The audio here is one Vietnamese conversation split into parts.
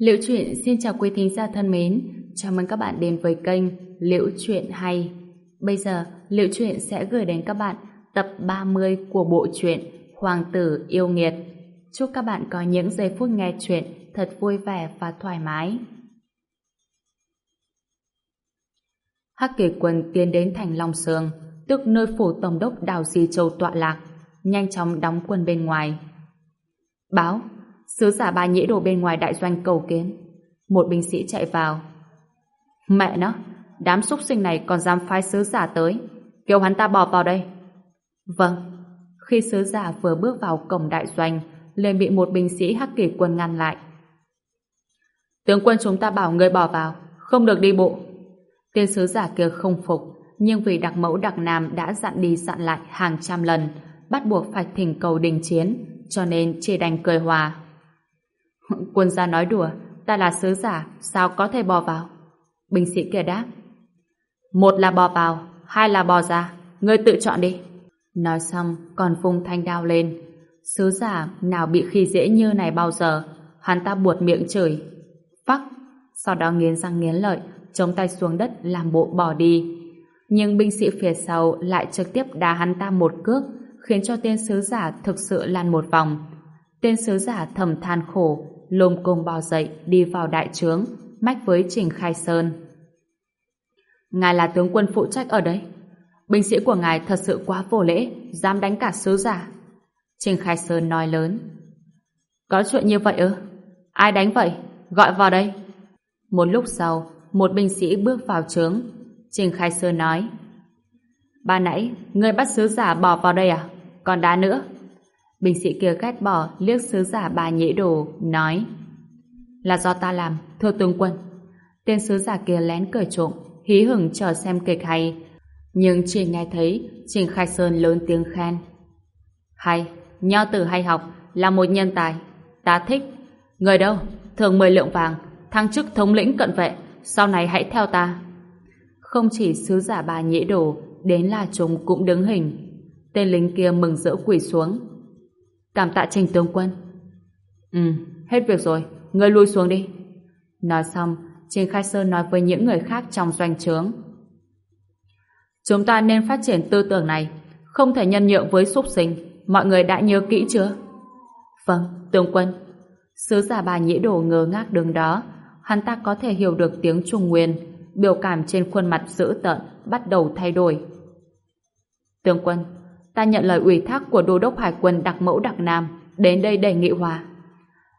Liễu Chuyện xin chào quý thính giả thân mến, chào mừng các bạn đến với kênh Liễu Chuyện Hay. Bây giờ, Liễu Chuyện sẽ gửi đến các bạn tập 30 của bộ truyện Hoàng tử yêu nghiệt. Chúc các bạn có những giây phút nghe chuyện thật vui vẻ và thoải mái. Hắc kỳ quân tiến đến thành Long Sương, tức nơi phủ tổng đốc Đào Di Châu tọa lạc, nhanh chóng đóng quân bên ngoài. Báo, sứ giả ba nhĩ đồ bên ngoài đại doanh cầu kiến. Một binh sĩ chạy vào. Mẹ nó, đám súc sinh này còn dám phái sứ giả tới. Kêu hắn ta bỏ vào đây. Vâng. Khi sứ giả vừa bước vào cổng đại doanh, liền bị một binh sĩ hắc kỳ quân ngăn lại. Tướng quân chúng ta bảo người bỏ vào, không được đi bộ. Tên sứ giả kia không phục, nhưng vì đặc mẫu đặc nam đã dặn đi dặn lại hàng trăm lần, bắt buộc phải thỉnh cầu đình chiến, cho nên chỉ đành cười hòa. Quân gia nói đùa, ta là sứ giả, sao có thể bò vào? Binh sĩ kia đáp. Một là bò vào, hai là bò ra, ngươi tự chọn đi. Nói xong, còn phung thanh đao lên. Sứ giả nào bị khi dễ như này bao giờ, hắn ta buột miệng chửi. Phắc, sau đó nghiến răng nghiến lợi, chống tay xuống đất làm bộ bỏ đi. Nhưng binh sĩ phía sau lại trực tiếp đá hắn ta một cước, khiến cho tên sứ giả thực sự lăn một vòng. Tên sứ giả thầm than khổ, lồm cồm bò dậy đi vào đại trướng, mách với Trình Khai Sơn. Ngài là tướng quân phụ trách ở đấy, Binh sĩ của ngài thật sự quá vô lễ, dám đánh cả sứ giả. Trình Khai Sơn nói lớn. Có chuyện như vậy ư? Ai đánh vậy? Gọi vào đây. Một lúc sau, một binh sĩ bước vào trướng. Trình Khai Sơn nói. Ba nãy, ngươi bắt sứ giả bỏ vào đây à? Còn đá nữa? Binh sĩ kia ghét bỏ liếc sứ giả bà nhĩ đồ, nói Là do ta làm, thưa tướng quân. Tên sứ giả kia lén cởi trộm, hí hửng chờ xem kịch hay. Nhưng chỉ nghe thấy Trình Khai Sơn lớn tiếng khen. Hay, nho tử hay học, là một nhân tài. Ta thích. Người đâu? Thường 10 lượng vàng, thăng chức thống lĩnh cận vệ, sau này hãy theo ta. Không chỉ sứ giả bà nhĩ đồ, đến là chúng cũng đứng hình. Tên lính kia mừng rỡ quỳ xuống. Cảm tạ trình tướng quân. Ừ, hết việc rồi, ngươi lui xuống đi. Nói xong, Trình Khai Sơn nói với những người khác trong doanh trướng. Chúng ta nên phát triển tư tưởng này, không thể nhân nhượng với súc sinh. Mọi người đã nhớ kỹ chưa? Vâng, tướng quân. Sứ giả bà nhĩ đồ ngơ ngác đứng đó, hắn ta có thể hiểu được tiếng Trung Nguyên, biểu cảm trên khuôn mặt dữ tợn bắt đầu thay đổi. Tướng quân, ta nhận lời ủy thác của đô đốc hải quân đặc mẫu đặc nam đến đây đề nghị hòa.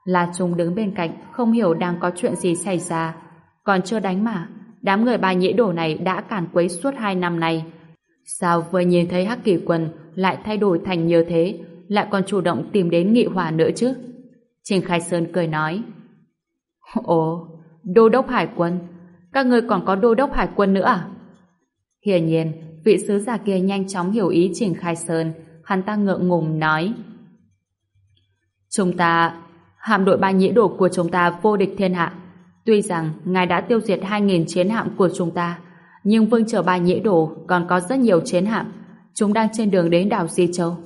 La Trung đứng bên cạnh không hiểu đang có chuyện gì xảy ra. Còn chưa đánh mà, đám người bà nhĩ đổ này đã cản quấy suốt hai năm nay. Sao vừa nhìn thấy Hắc Kỳ Quân lại thay đổi thành như thế, lại còn chủ động tìm đến nghị hòa nữa chứ? Trình Khai Sơn cười nói. Ồ, đô đốc hải quân, các ngươi còn có đô đốc hải quân nữa à? Hiển nhiên, vị sứ giả kia nhanh chóng hiểu ý Trình Khai Sơn, hắn ta ngượng ngùng nói. Chúng ta, hạm đội ba nhĩ đổ của chúng ta vô địch thiên hạ. Tuy rằng ngài đã tiêu diệt 2.000 chiến hạm của chúng ta, nhưng vương trở ba nhĩ đổ còn có rất nhiều chiến hạm. Chúng đang trên đường đến đảo Di Châu.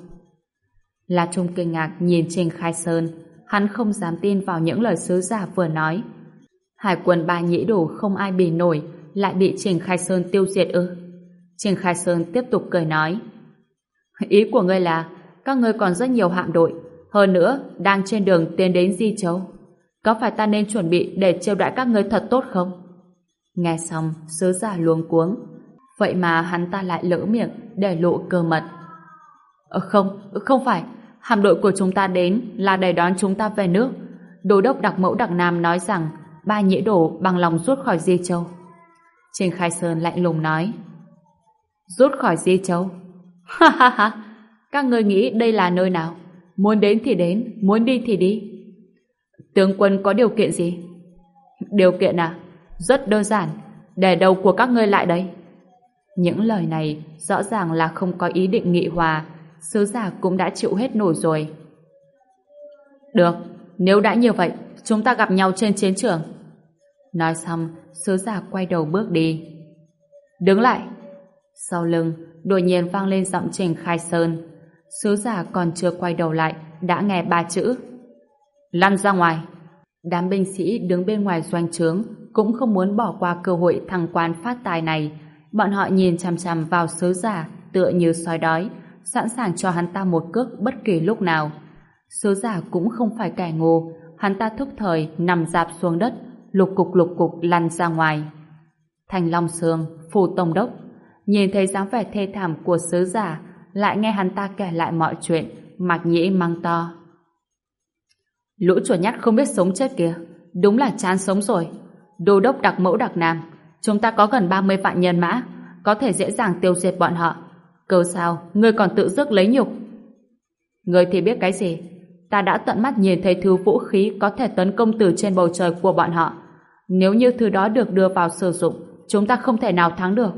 La Trung kinh ngạc nhìn Trình Khai Sơn, hắn không dám tin vào những lời sứ giả vừa nói. Hải quân ba nhĩ đổ không ai bì nổi, lại bị Trình Khai Sơn tiêu diệt ư. Trình Khai Sơn tiếp tục cười nói. Ý của ngươi là các ngươi còn rất nhiều hạm đội. Hơn nữa đang trên đường tiến đến Di Châu. Có phải ta nên chuẩn bị để chiêu đãi các ngươi thật tốt không? Nghe xong sứ giả luống cuống. Vậy mà hắn ta lại lỡ miệng để lộ cơ mật. Ờ, không, không phải. Hạm đội của chúng ta đến là để đón chúng ta về nước. Đô đốc đặc mẫu đặc nam nói rằng ba nhĩ đổ bằng lòng rút khỏi Di Châu. Trình Khai Sơn lạnh lùng nói. Rút khỏi Di Châu. Ha ha ha, các ngươi nghĩ đây là nơi nào? Muốn đến thì đến, muốn đi thì đi. Tướng quân có điều kiện gì? Điều kiện à? Rất đơn giản, để đầu của các ngươi lại đây. Những lời này rõ ràng là không có ý định nghị hòa, sứ giả cũng đã chịu hết nổi rồi. Được, nếu đã như vậy, chúng ta gặp nhau trên chiến trường. Nói xong, sứ giả quay đầu bước đi. Đứng lại! Sau lưng, đột nhiên vang lên giọng Trình Khai Sơn. Sứ giả còn chưa quay đầu lại, đã nghe ba chữ. Lăn ra ngoài. Đám binh sĩ đứng bên ngoài doanh trướng cũng không muốn bỏ qua cơ hội thăng quan phát tài này. Bọn họ nhìn chằm chằm vào sứ giả tựa như sói đói, sẵn sàng cho hắn ta một cước bất kỳ lúc nào. Sứ giả cũng không phải kẻ ngu, hắn ta thức thời nằm dạp xuống đất, lục cục lục cục lăn ra ngoài. Thành Long Sương, phủ tổng đốc, nhìn thấy dáng vẻ thê thảm của sứ giả, lại nghe hắn ta kể lại mọi chuyện, mạc nhĩ mang to. Lũ chuột nhắt không biết sống chết kìa, đúng là chán sống rồi. Đô đốc đặc mẫu đặc nam, chúng ta có gần 30 vạn nhân mã, có thể dễ dàng tiêu diệt bọn họ. cớ sao, ngươi còn tự dứt lấy nhục? Ngươi thì biết cái gì? Ta đã tận mắt nhìn thấy thứ vũ khí có thể tấn công từ trên bầu trời của bọn họ. Nếu như thứ đó được đưa vào sử dụng, chúng ta không thể nào thắng được.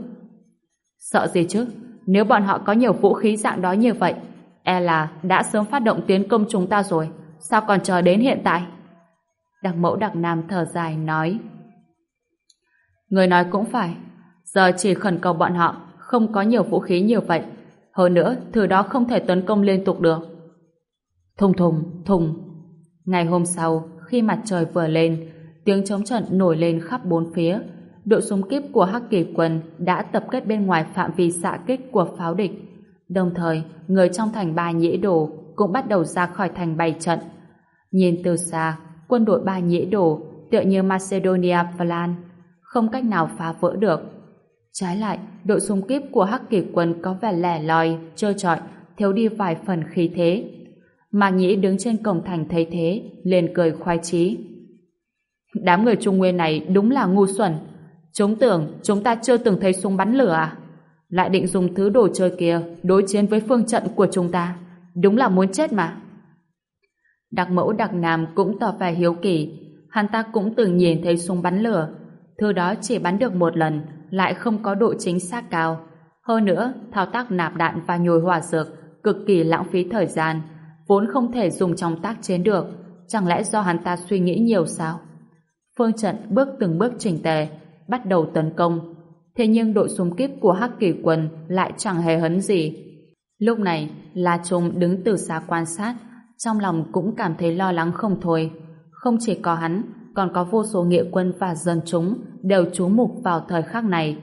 Sợ gì chứ? Nếu bọn họ có nhiều vũ khí dạng đó như vậy, e là đã sớm phát động tiến công chúng ta rồi. Sao còn chờ đến hiện tại? Đặc mẫu đặc nam thở dài nói. Người nói cũng phải. Giờ chỉ khẩn cầu bọn họ không có nhiều vũ khí như vậy. Hơn nữa, thứ đó không thể tấn công liên tục được. Thùng thùng, thùng. Ngày hôm sau, khi mặt trời vừa lên, tiếng chống trận nổi lên khắp bốn phía. Đội súng kíp của Hắc Kỳ quân đã tập kết bên ngoài phạm vi xạ kích của pháo địch. Đồng thời, người trong thành Ba Nhĩ Đồ cũng bắt đầu ra khỏi thành bày trận. Nhìn từ xa, quân đội Ba Nhĩ Đồ tựa như Macedonia Plan, không cách nào phá vỡ được. Trái lại, đội súng kíp của Hắc Kỳ quân có vẻ lẻ loi, trơ trọi, thiếu đi vài phần khí thế. Mạc Nhĩ đứng trên cổng thành thấy thế, liền cười khoái chí. Đám người Trung Nguyên này đúng là ngu xuẩn. Chúng tưởng chúng ta chưa từng thấy súng bắn lửa à? Lại định dùng thứ đồ chơi kia đối chiến với phương trận của chúng ta. Đúng là muốn chết mà. Đặc mẫu đặc nam cũng tỏ vẻ hiếu kỳ. Hắn ta cũng từng nhìn thấy súng bắn lửa. Thứ đó chỉ bắn được một lần, lại không có độ chính xác cao. Hơn nữa, thao tác nạp đạn và nhồi hỏa dược cực kỳ lãng phí thời gian, vốn không thể dùng trong tác chiến được. Chẳng lẽ do hắn ta suy nghĩ nhiều sao? Phương trận bước từng bước chỉnh tề, bắt đầu tấn công. Thế nhưng đội xung kích của Hắc Kỳ quân lại chẳng hề hấn gì. Lúc này, La Trung đứng từ xa quan sát, trong lòng cũng cảm thấy lo lắng không thôi. Không chỉ có hắn, còn có vô số nghĩa quân và dân chúng đều chú mục vào thời khắc này.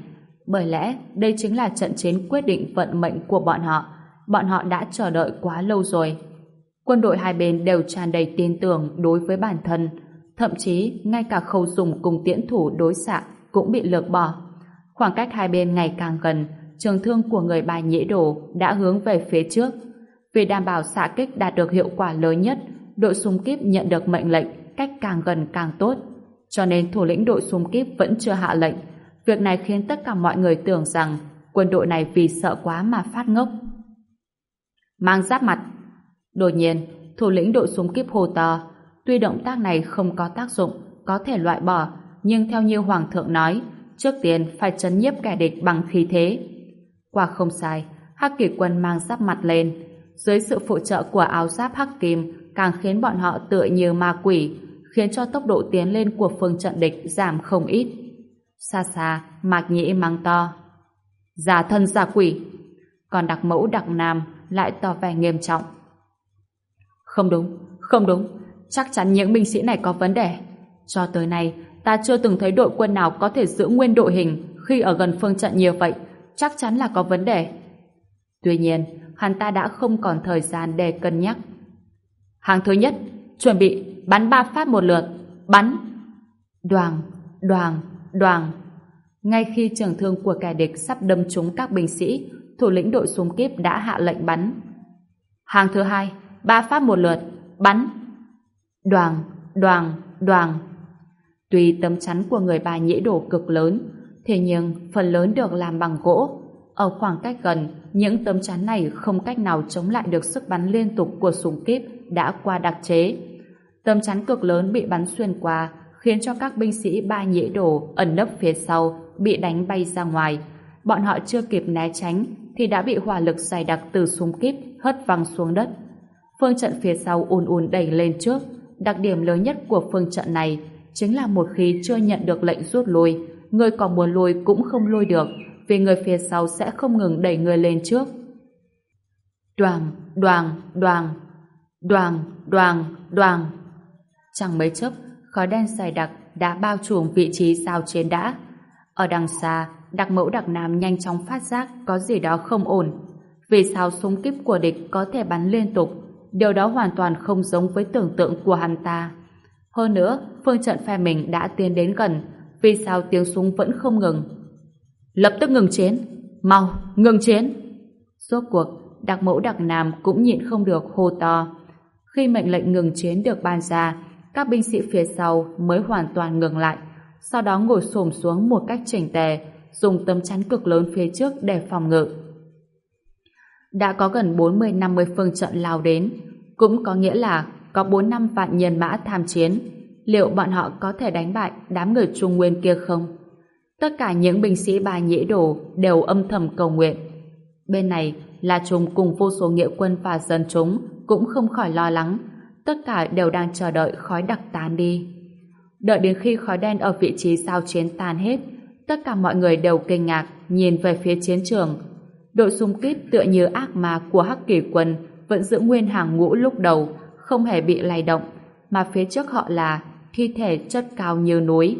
Bởi lẽ, đây chính là trận chiến quyết định vận mệnh của bọn họ. Bọn họ đã chờ đợi quá lâu rồi. Quân đội hai bên đều tràn đầy tin tưởng đối với bản thân. Thậm chí, ngay cả khâu dùng cùng tiễn thủ đối xạ cũng bị lược bỏ. Khoảng cách hai bên ngày càng gần, trường thương của người bài nhĩ đổ đã hướng về phía trước. Vì đảm bảo xạ kích đạt được hiệu quả lớn nhất, đội xung kíp nhận được mệnh lệnh cách càng gần càng tốt. Cho nên thủ lĩnh đội xung kíp vẫn chưa hạ lệnh. Việc này khiến tất cả mọi người tưởng rằng quân đội này vì sợ quá mà phát ngốc. Mang giáp mặt. Đột nhiên, thủ lĩnh đội xung kíp hồ to. Tuy động tác này không có tác dụng, có thể loại bỏ, nhưng theo như Hoàng thượng nói, trước tiên phải chấn nhiếp kẻ địch bằng khí thế. Quả không sai, Hắc Kỳ quân mang giáp mặt lên. Dưới sự phụ trợ của áo giáp hắc kim càng khiến bọn họ tựa như ma quỷ, khiến cho tốc độ tiến lên của phương trận địch giảm không ít. Xa xa, Mạc Nhĩ mang to. Giả thân giả quỷ. Còn đặc mẫu đặc nam lại tỏ vẻ nghiêm trọng. Không đúng, không đúng. Chắc chắn những binh sĩ này có vấn đề. Cho tới nay, ta chưa từng thấy đội quân nào có thể giữ nguyên đội hình khi ở gần phương trận như vậy. Chắc chắn là có vấn đề. Tuy nhiên, hắn ta đã không còn thời gian để cân nhắc. Hàng thứ nhất, chuẩn bị bắn ba phát một lượt. Bắn! Đoàn, đoàn, đoàn. Ngay khi trường thương của kẻ địch sắp đâm trúng các binh sĩ, thủ lĩnh đội súng kíp đã hạ lệnh bắn. Hàng thứ hai, ba phát một lượt. Bắn! Đoàn, đoàn, đoàn. Tuy tấm chắn của người bà nhĩ đổ cực lớn, thế nhưng phần lớn được làm bằng gỗ. Ở khoảng cách gần, những tấm chắn này không cách nào chống lại được sức bắn liên tục của súng kíp đã qua đặc chế. Tấm chắn cực lớn bị bắn xuyên qua, khiến cho các binh sĩ ba nhĩ đổ ẩn nấp phía sau bị đánh bay ra ngoài. Bọn họ chưa kịp né tránh thì đã bị hỏa lực dày đặc từ súng kíp hất văng xuống đất. Phương trận phía sau ùn ùn đẩy lên trước. Đặc điểm lớn nhất của phương trận này chính là một khi chưa nhận được lệnh rút lui, người còn muốn lui cũng không lui được, vì người phía sau sẽ không ngừng đẩy người lên trước. Đoàn, đoàn, đoàn, đoàn, đoàn, đoàn. Chẳng mấy chốc, khói đen dày đặc đã bao trùm vị trí giao chiến đã. Ở đằng xa, đặc mẫu đặc nam nhanh chóng phát giác có gì đó không ổn. Vì sao súng kíp của địch có thể bắn liên tục? Điều đó hoàn toàn không giống với tưởng tượng của hắn ta. Hơn nữa, phương trận phe mình đã tiến đến gần. Vì sao tiếng súng vẫn không ngừng? Lập tức ngừng chiến! Mau, ngừng chiến! Rốt cuộc, đặc mẫu đặc nam cũng nhịn không được hô to. Khi mệnh lệnh ngừng chiến được ban ra, các binh sĩ phía sau mới hoàn toàn ngừng lại, sau đó ngồi xổm xuống một cách chỉnh tề, dùng tấm chắn cực lớn phía trước để phòng ngự. Đã có gần 40-50 phương trận lao đến, cũng có nghĩa là có 4 năm vạn nhân mã tham chiến. Liệu bọn họ có thể đánh bại đám người Trung Nguyên kia không? Tất cả những binh sĩ bà nhĩ đồ đều âm thầm cầu nguyện. Bên này là chúng cùng vô số nghĩa quân và dân chúng cũng không khỏi lo lắng. Tất cả đều đang chờ đợi khói đặc tán đi. Đợi đến khi khói đen ở vị trí giao chiến tan hết, tất cả mọi người đều kinh ngạc nhìn về phía chiến trường. Đội xung kích tựa như ác ma của Hắc Kỳ quân vẫn giữ nguyên hàng ngũ lúc đầu, không hề bị lay động, mà phía trước họ là thi thể chất cao như núi.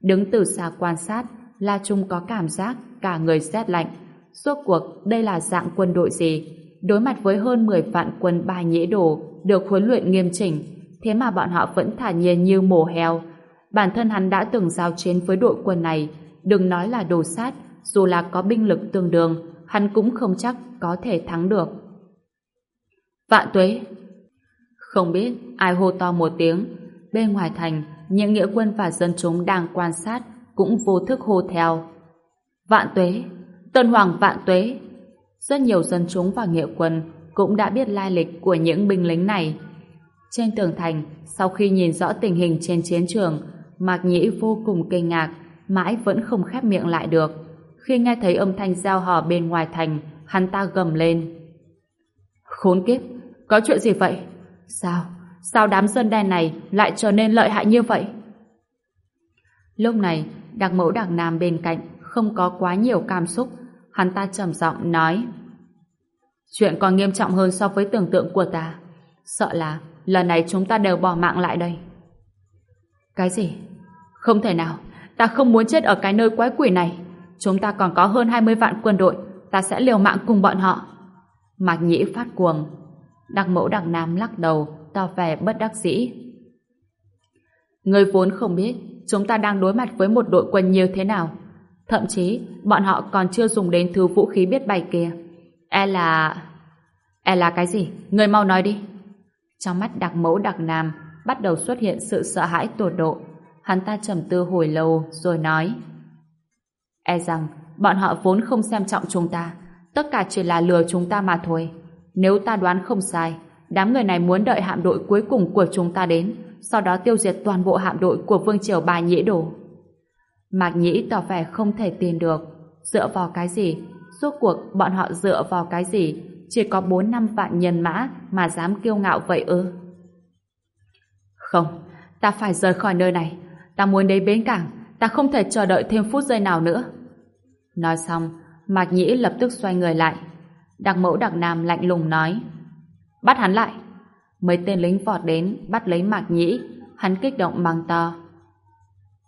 Đứng từ xa quan sát, La Trung có cảm giác cả người rét lạnh. Suốt cuộc đây là dạng quân đội gì? Đối mặt với hơn 10 vạn quân ba nhễ đồ được huấn luyện nghiêm chỉnh, thế mà bọn họ vẫn thả nhiên như mổ heo. Bản thân hắn đã từng giao chiến với đội quân này, đừng nói là đồ sát, dù là có binh lực tương đương, hắn cũng không chắc có thể thắng được. Vạn tuế! Không biết ai hô to một tiếng, bên ngoài thành, những nghĩa quân và dân chúng đang quan sát cũng vô thức hô theo. Vạn tuế! Tân Hoàng vạn tuế! Rất nhiều dân chúng và nghĩa quân cũng đã biết lai lịch của những binh lính này. Trên tường thành, sau khi nhìn rõ tình hình trên chiến trường, Mạc Nhĩ vô cùng kinh ngạc, mãi vẫn không khép miệng lại được. Khi nghe thấy âm thanh giao hò bên ngoài thành, hắn ta gầm lên. Khốn kiếp, có chuyện gì vậy? Sao? Sao đám dân đen này lại trở nên lợi hại như vậy? Lúc này, đặc mẫu đặc nam bên cạnh không có quá nhiều cảm xúc. Hắn ta trầm giọng nói Chuyện còn nghiêm trọng hơn so với tưởng tượng của ta. Sợ là lần này chúng ta đều bỏ mạng lại đây. Cái gì? Không thể nào. Ta không muốn chết ở cái nơi quái quỷ này. Chúng ta còn có hơn 20 vạn quân đội. Ta sẽ liều mạng cùng bọn họ. Mạc Nhĩ phát cuồng. Đặc mẫu đặc nam lắc đầu, tỏ vẻ bất đắc dĩ. Người vốn không biết chúng ta đang đối mặt với một đội quân như thế nào. Thậm chí, bọn họ còn chưa dùng đến thứ vũ khí biết bay kia. E là... E là cái gì? Người mau nói đi. Trong mắt đặc mẫu đặc nam bắt đầu xuất hiện sự sợ hãi tột độ. Hắn ta trầm tư hồi lâu rồi nói E rằng bọn họ vốn không xem trọng chúng ta tất cả chỉ là lừa chúng ta mà thôi. Nếu ta đoán không sai đám người này muốn đợi hạm đội cuối cùng của chúng ta đến sau đó tiêu diệt toàn bộ hạm đội của Vương Triều Bà Nhĩ Đồ. Mạc Nhĩ tỏ vẻ không thể tin được. Dựa vào cái gì? Suốt cuộc bọn họ dựa vào cái gì? Chỉ có 4 năm vạn nhân mã mà dám kiêu ngạo vậy ư? Không, ta phải rời khỏi nơi này. Ta muốn đến bến cảng, ta không thể chờ đợi thêm phút giây nào nữa. Nói xong, Mạc Nhĩ lập tức xoay người lại. Đặc mẫu đặc nam lạnh lùng nói. Bắt hắn lại. Mấy tên lính vọt đến, bắt lấy Mạc Nhĩ. Hắn kích động mang to.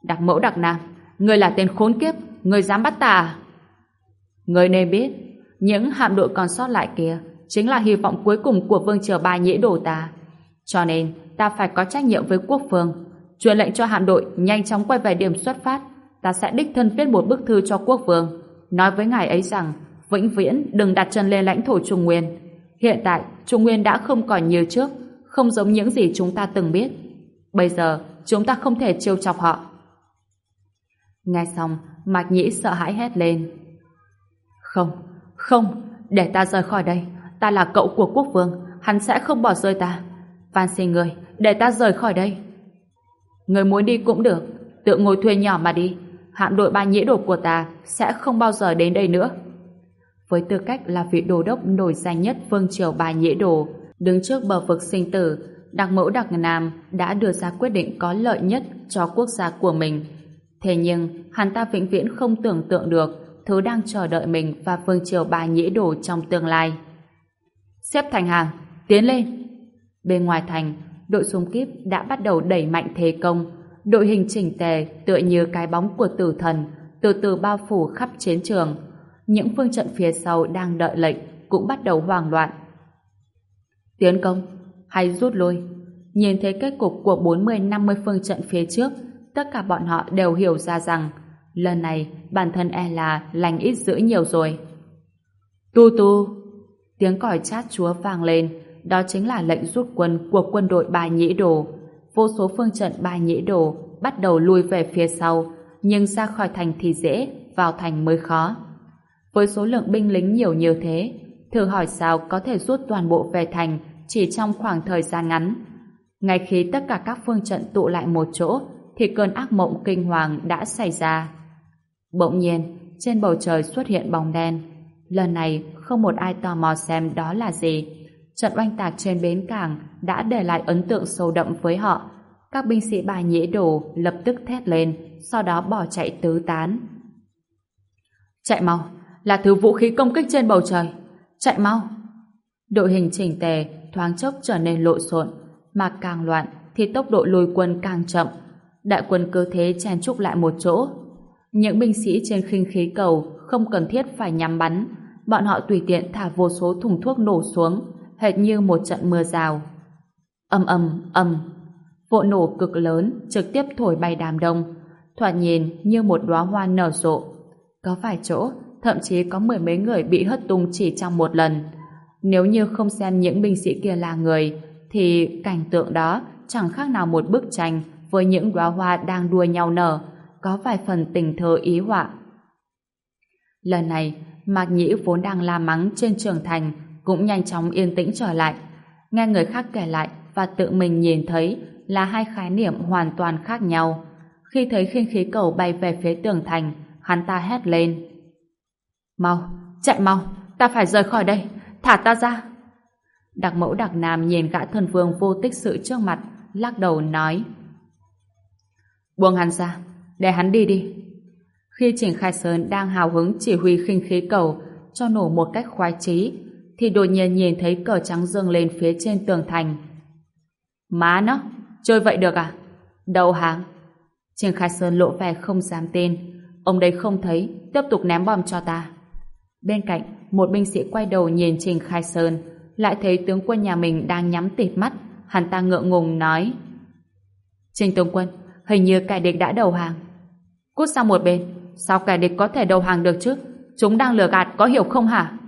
Đặc mẫu đặc nam, người là tên khốn kiếp, người dám bắt ta à? Người nên biết, những hạm đội còn sót lại kia chính là hy vọng cuối cùng của vương triều ba nhĩ đổ ta. Cho nên, ta phải có trách nhiệm với quốc vương. Truyền lệnh cho hạm đội nhanh chóng quay về điểm xuất phát. Ta sẽ đích thân viết một bức thư cho quốc vương. Nói với ngài ấy rằng, vĩnh viễn đừng đặt chân lên lãnh thổ Trung Nguyên. Hiện tại, Trung Nguyên đã không còn như trước, không giống những gì chúng ta từng biết. Bây giờ, chúng ta không thể trêu chọc họ. Nghe xong, Mạc Nhĩ sợ hãi hét lên. Không, không, để ta rời khỏi đây. Ta là cậu của quốc vương, hắn sẽ không bỏ rơi ta. Van xin người, để ta rời khỏi đây. Người muốn đi cũng được, tự ngồi thuê nhỏ mà đi. Hạm đội ba nhĩ đồ của ta sẽ không bao giờ đến đây nữa. Với tư cách là vị đồ đốc nổi danh nhất vương triều bà nhĩ đồ, đứng trước bờ vực sinh tử, đặc mẫu đặc nam đã đưa ra quyết định có lợi nhất cho quốc gia của mình. Thế nhưng, hắn ta vĩnh viễn không tưởng tượng được thứ đang chờ đợi mình và vương triều bà nhĩ đồ trong tương lai. Xếp thành hàng, tiến lên. Bên ngoài thành, đội xung kíp đã bắt đầu đẩy mạnh thế công. Đội hình chỉnh tề tựa như cái bóng của tử thần, từ từ bao phủ khắp chiến trường. Những phương trận phía sau đang đợi lệnh cũng bắt đầu hoảng loạn. Tiến công hay rút lui? Nhìn thấy kết cục của 40-50 phương trận phía trước, tất cả bọn họ đều hiểu ra rằng lần này bản thân e là lành ít dữ nhiều rồi. Tu tu! Tiếng còi chát chúa vang lên, đó chính là lệnh rút quân của quân đội bài Nhĩ Đồ. Vô số phương trận bài Nhĩ Đồ bắt đầu lui về phía sau, nhưng ra khỏi thành thì dễ, vào thành mới khó. Với số lượng binh lính nhiều như thế, thử hỏi sao có thể rút toàn bộ về thành chỉ trong khoảng thời gian ngắn. Ngay khi tất cả các phương trận tụ lại một chỗ, thì cơn ác mộng kinh hoàng đã xảy ra. Bỗng nhiên, trên bầu trời xuất hiện bóng đen. Lần này, không một ai tò mò xem đó là gì. Trận oanh tạc trên bến cảng đã để lại ấn tượng sâu đậm với họ. Các binh sĩ bài nhĩ đồ lập tức thét lên, sau đó bỏ chạy tứ tán. Chạy mau, là thứ vũ khí công kích trên bầu trời. Chạy mau. Đội hình chỉnh tề, thoáng chốc trở nên lộn xộn, mà càng loạn thì tốc độ lùi quân càng chậm. Đại quân cơ thế chen trúc lại một chỗ. Những binh sĩ trên khinh khí cầu không cần thiết phải nhắm bắn, bọn họ tùy tiện thả vô số thùng thuốc nổ xuống, hệt như một trận mưa rào. Âm âm, âm. Vụ nổ cực lớn trực tiếp thổi bay đám đông, thoạt nhìn như một đóa hoa nở rộ. Có vài chỗ, thậm chí có mười mấy người bị hất tung chỉ trong một lần. Nếu như không xem những binh sĩ kia là người, thì cảnh tượng đó chẳng khác nào một bức tranh với những đóa hoa đang đua nhau nở, có vài phần tình thơ ý họa. Lần này, Mạc Nhĩ vốn đang la mắng trên trường thành cũng nhanh chóng yên tĩnh trở lại. Nghe người khác kể lại và tự mình nhìn thấy là hai khái niệm hoàn toàn khác nhau. Khi thấy khinh khí cầu bay về phía tường thành, hắn ta hét lên. Mau, chạy mau, ta phải rời khỏi đây, thả ta ra. Đặc mẫu đặc nam nhìn gã thần vương vô tích sự trước mặt, lắc đầu nói. Buông hắn ra, để hắn đi đi. Khi Trình Khai Sơn đang hào hứng chỉ huy khinh khí cầu cho nổ một cách khoái trí thì đột nhiên nhìn thấy cờ trắng dương lên phía trên tường thành. Má nó, chơi vậy được à? Đầu hàng. Trình Khai Sơn lộ vẻ không dám tin. Ông đây không thấy, tiếp tục ném bom cho ta. Bên cạnh, một binh sĩ quay đầu nhìn Trình Khai Sơn, lại thấy tướng quân nhà mình đang nhắm tịt mắt, hắn ta ngượng ngùng nói. Trình tướng quân, hình như kẻ địch đã đầu hàng. Cút sang một bên, sao kẻ địch có thể đầu hàng được chứ? Chúng đang lừa gạt, có hiểu không hả?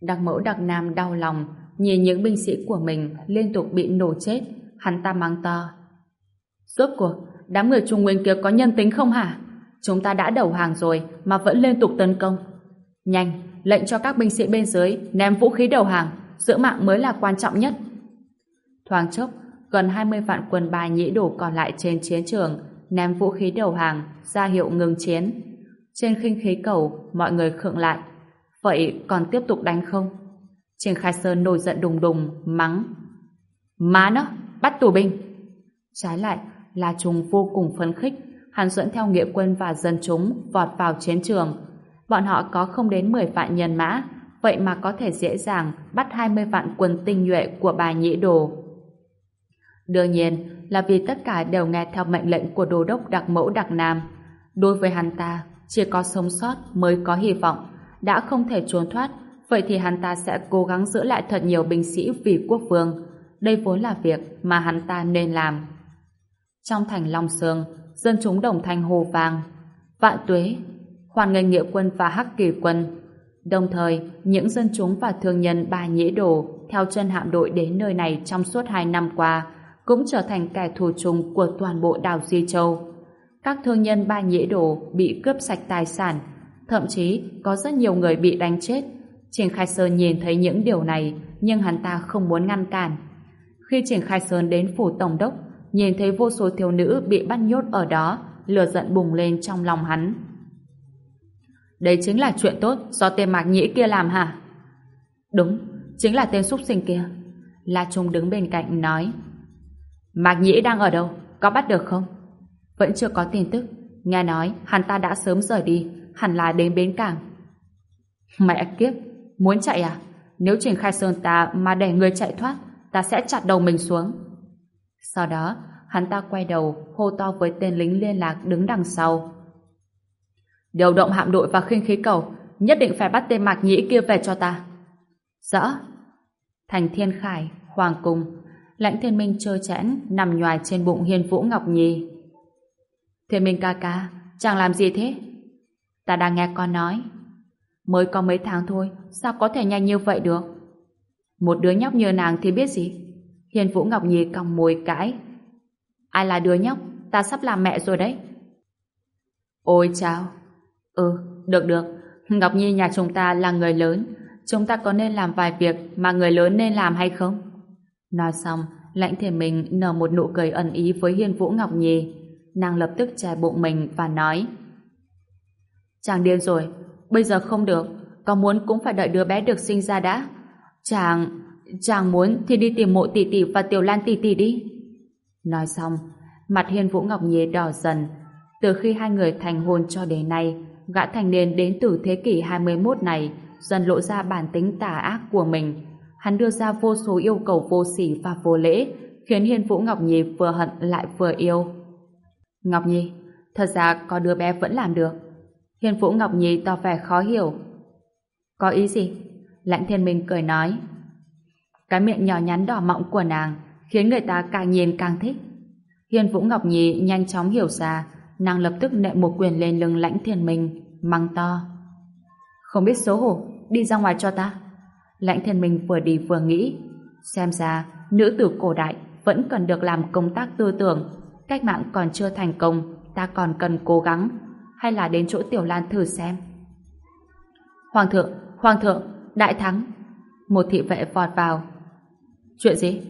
Đặc mẫu đặc nam đau lòng, nhìn những binh sĩ của mình liên tục bị nổ chết, hắn ta mang to. Rốt cuộc, đám người Trung Nguyên kia có nhân tính không hả? Chúng ta đã đầu hàng rồi mà vẫn liên tục tấn công. Nhanh, lệnh cho các binh sĩ bên dưới ném vũ khí đầu hàng, giữ mạng mới là quan trọng nhất. Thoáng chốc, gần 20 vạn quân bài nhĩ đổ còn lại trên chiến trường ném vũ khí đầu hàng, ra hiệu ngừng chiến. Trên khinh khí cầu, mọi người khựng lại. Vậy còn tiếp tục đánh không? Trình Khai Sơn nổi giận đùng đùng, mắng. Má nó, bắt tù binh. Trái lại, La Trung vô cùng phấn khích, hắn dẫn theo nghĩa quân và dân chúng vọt vào chiến trường. Bọn họ có không đến 10 vạn nhân mã, vậy mà có thể dễ dàng bắt 20 vạn quân tinh nhuệ của bà Nhĩ Đồ. Đương nhiên là vì tất cả đều nghe theo mệnh lệnh của đô đốc đặc mẫu đặc nam. Đối với hắn ta, chỉ có sống sót mới có hy vọng. Đã không thể trốn thoát, vậy thì hắn ta sẽ cố gắng giữ lại thật nhiều binh sĩ vì quốc vương. Đây vốn là việc mà hắn ta nên làm. Trong thành Long Sương, dân chúng đồng thanh hồ vang. Vạn tuế, hoàn nghênh nghĩa quân và hắc kỳ quân. Đồng thời, những dân chúng và thương nhân bà nhĩ đồ theo chân hạm đội đến nơi này trong suốt hai năm qua cũng trở thành kẻ thù chung của toàn bộ đảo Di Châu. Các thương nhân ba nhĩ đồ bị cướp sạch tài sản, thậm chí có rất nhiều người bị đánh chết. Trình Khai Sơn nhìn thấy những điều này, nhưng hắn ta không muốn ngăn cản. Khi Trình Khai Sơn đến phủ tổng đốc, nhìn thấy vô số thiếu nữ bị bắt nhốt ở đó, lửa giận bùng lên trong lòng hắn. Đây chính là chuyện tốt do tên Mạc Nhĩ kia làm hả? Đúng, chính là tên súc sinh kia. La Trung đứng bên cạnh nói. Mạc Nhĩ đang ở đâu? Có bắt được không? Vẫn chưa có tin tức. Nghe nói hắn ta đã sớm rời đi, hẳn là đến bến cảng. Mẹ kiếp, muốn chạy à? Nếu Trình Khai Sơn ta mà để người chạy thoát, ta sẽ chặt đầu mình xuống. Sau đó, hắn ta quay đầu, hô to với tên lính liên lạc đứng đằng sau. Điều động hạm đội và khinh khí cầu, nhất định phải bắt tên mạc nhĩ kia về cho ta. Rõ. Thành Thiên Khải, Hoàng Cung, lãnh thiên minh trơ chẽn nằm nhòi trên bụng hiên vũ Ngọc Nhi. Thiên minh ca ca, chàng làm gì thế? Ta đang nghe con nói. Mới có mấy tháng thôi, sao có thể nhanh như vậy được? Một đứa nhóc như nàng thì biết gì? Hiền Vũ Ngọc Nhi còng môi cãi. Ai là đứa nhóc? Ta sắp làm mẹ rồi đấy. Ôi chao! Ừ, được được. Ngọc Nhi nhà chúng ta là người lớn. Chúng ta có nên làm vài việc mà người lớn nên làm hay không? Nói xong, lãnh thể mình nở một nụ cười ẩn ý với Hiên Vũ Ngọc Nhi. Nàng lập tức chè bụng mình và nói Chàng điên rồi, bây giờ không được, có muốn cũng phải đợi đứa bé được sinh ra đã. Chàng, chàng muốn thì đi tìm mộ tỷ tỷ và tiểu lan tỷ tỷ đi. Nói xong, mặt Hiên Vũ Ngọc Nhi đỏ dần. Từ khi hai người thành hôn cho đến nay, gã thành niên đến từ thế kỷ 21 này dần lộ ra bản tính tà ác của mình. Hắn đưa ra vô số yêu cầu vô sỉ và vô lễ, khiến Hiên Vũ Ngọc Nhi vừa hận lại vừa yêu. Ngọc Nhi, thật ra có đứa bé vẫn làm được. Hiên Vũ Ngọc Nhi tỏ vẻ khó hiểu. Có ý gì? Lãnh Thiên Minh cười nói. Cái miệng nhỏ nhắn đỏ mọng của nàng khiến người ta càng nhìn càng thích. Hiên Vũ Ngọc Nhi nhanh chóng hiểu ra, nàng lập tức nệ một quyền lên lưng Lãnh Thiên Minh, mắng to. Không biết xấu hổ, đi ra ngoài cho ta. Lãnh Thiên Minh vừa đi vừa nghĩ, xem ra nữ tử cổ đại vẫn cần được làm công tác tư tưởng, cách mạng còn chưa thành công, ta còn cần cố gắng, hay là đến chỗ Tiểu Lan thử xem. Hoàng thượng, Hoàng thượng, đại thắng. Một thị vệ vọt vào. Chuyện gì?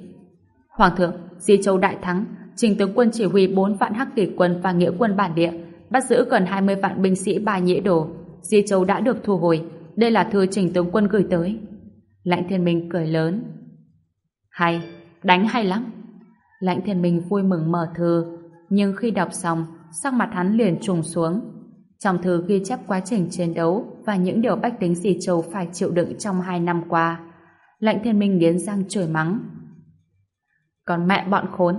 Hoàng thượng, Di Châu đại thắng, Trình tướng quân chỉ huy 4 vạn hắc kỷ quân và nghĩa quân bản địa, bắt giữ gần 20 vạn binh sĩ ba nhễ đồ. Di Châu đã được thu hồi. Đây là thư Trình tướng quân gửi tới. Lãnh Thiên Minh cười lớn. Hay, đánh hay lắm. Lãnh Thiên Minh vui mừng mở thư, nhưng khi đọc xong, sắc mặt hắn liền trùng xuống. Trong thư ghi chép quá trình chiến đấu và những điều bách tính Di Châu phải chịu đựng trong hai năm qua. Lãnh Thiên Minh nghiến răng chửi mắng. Còn mẹ bọn khốn,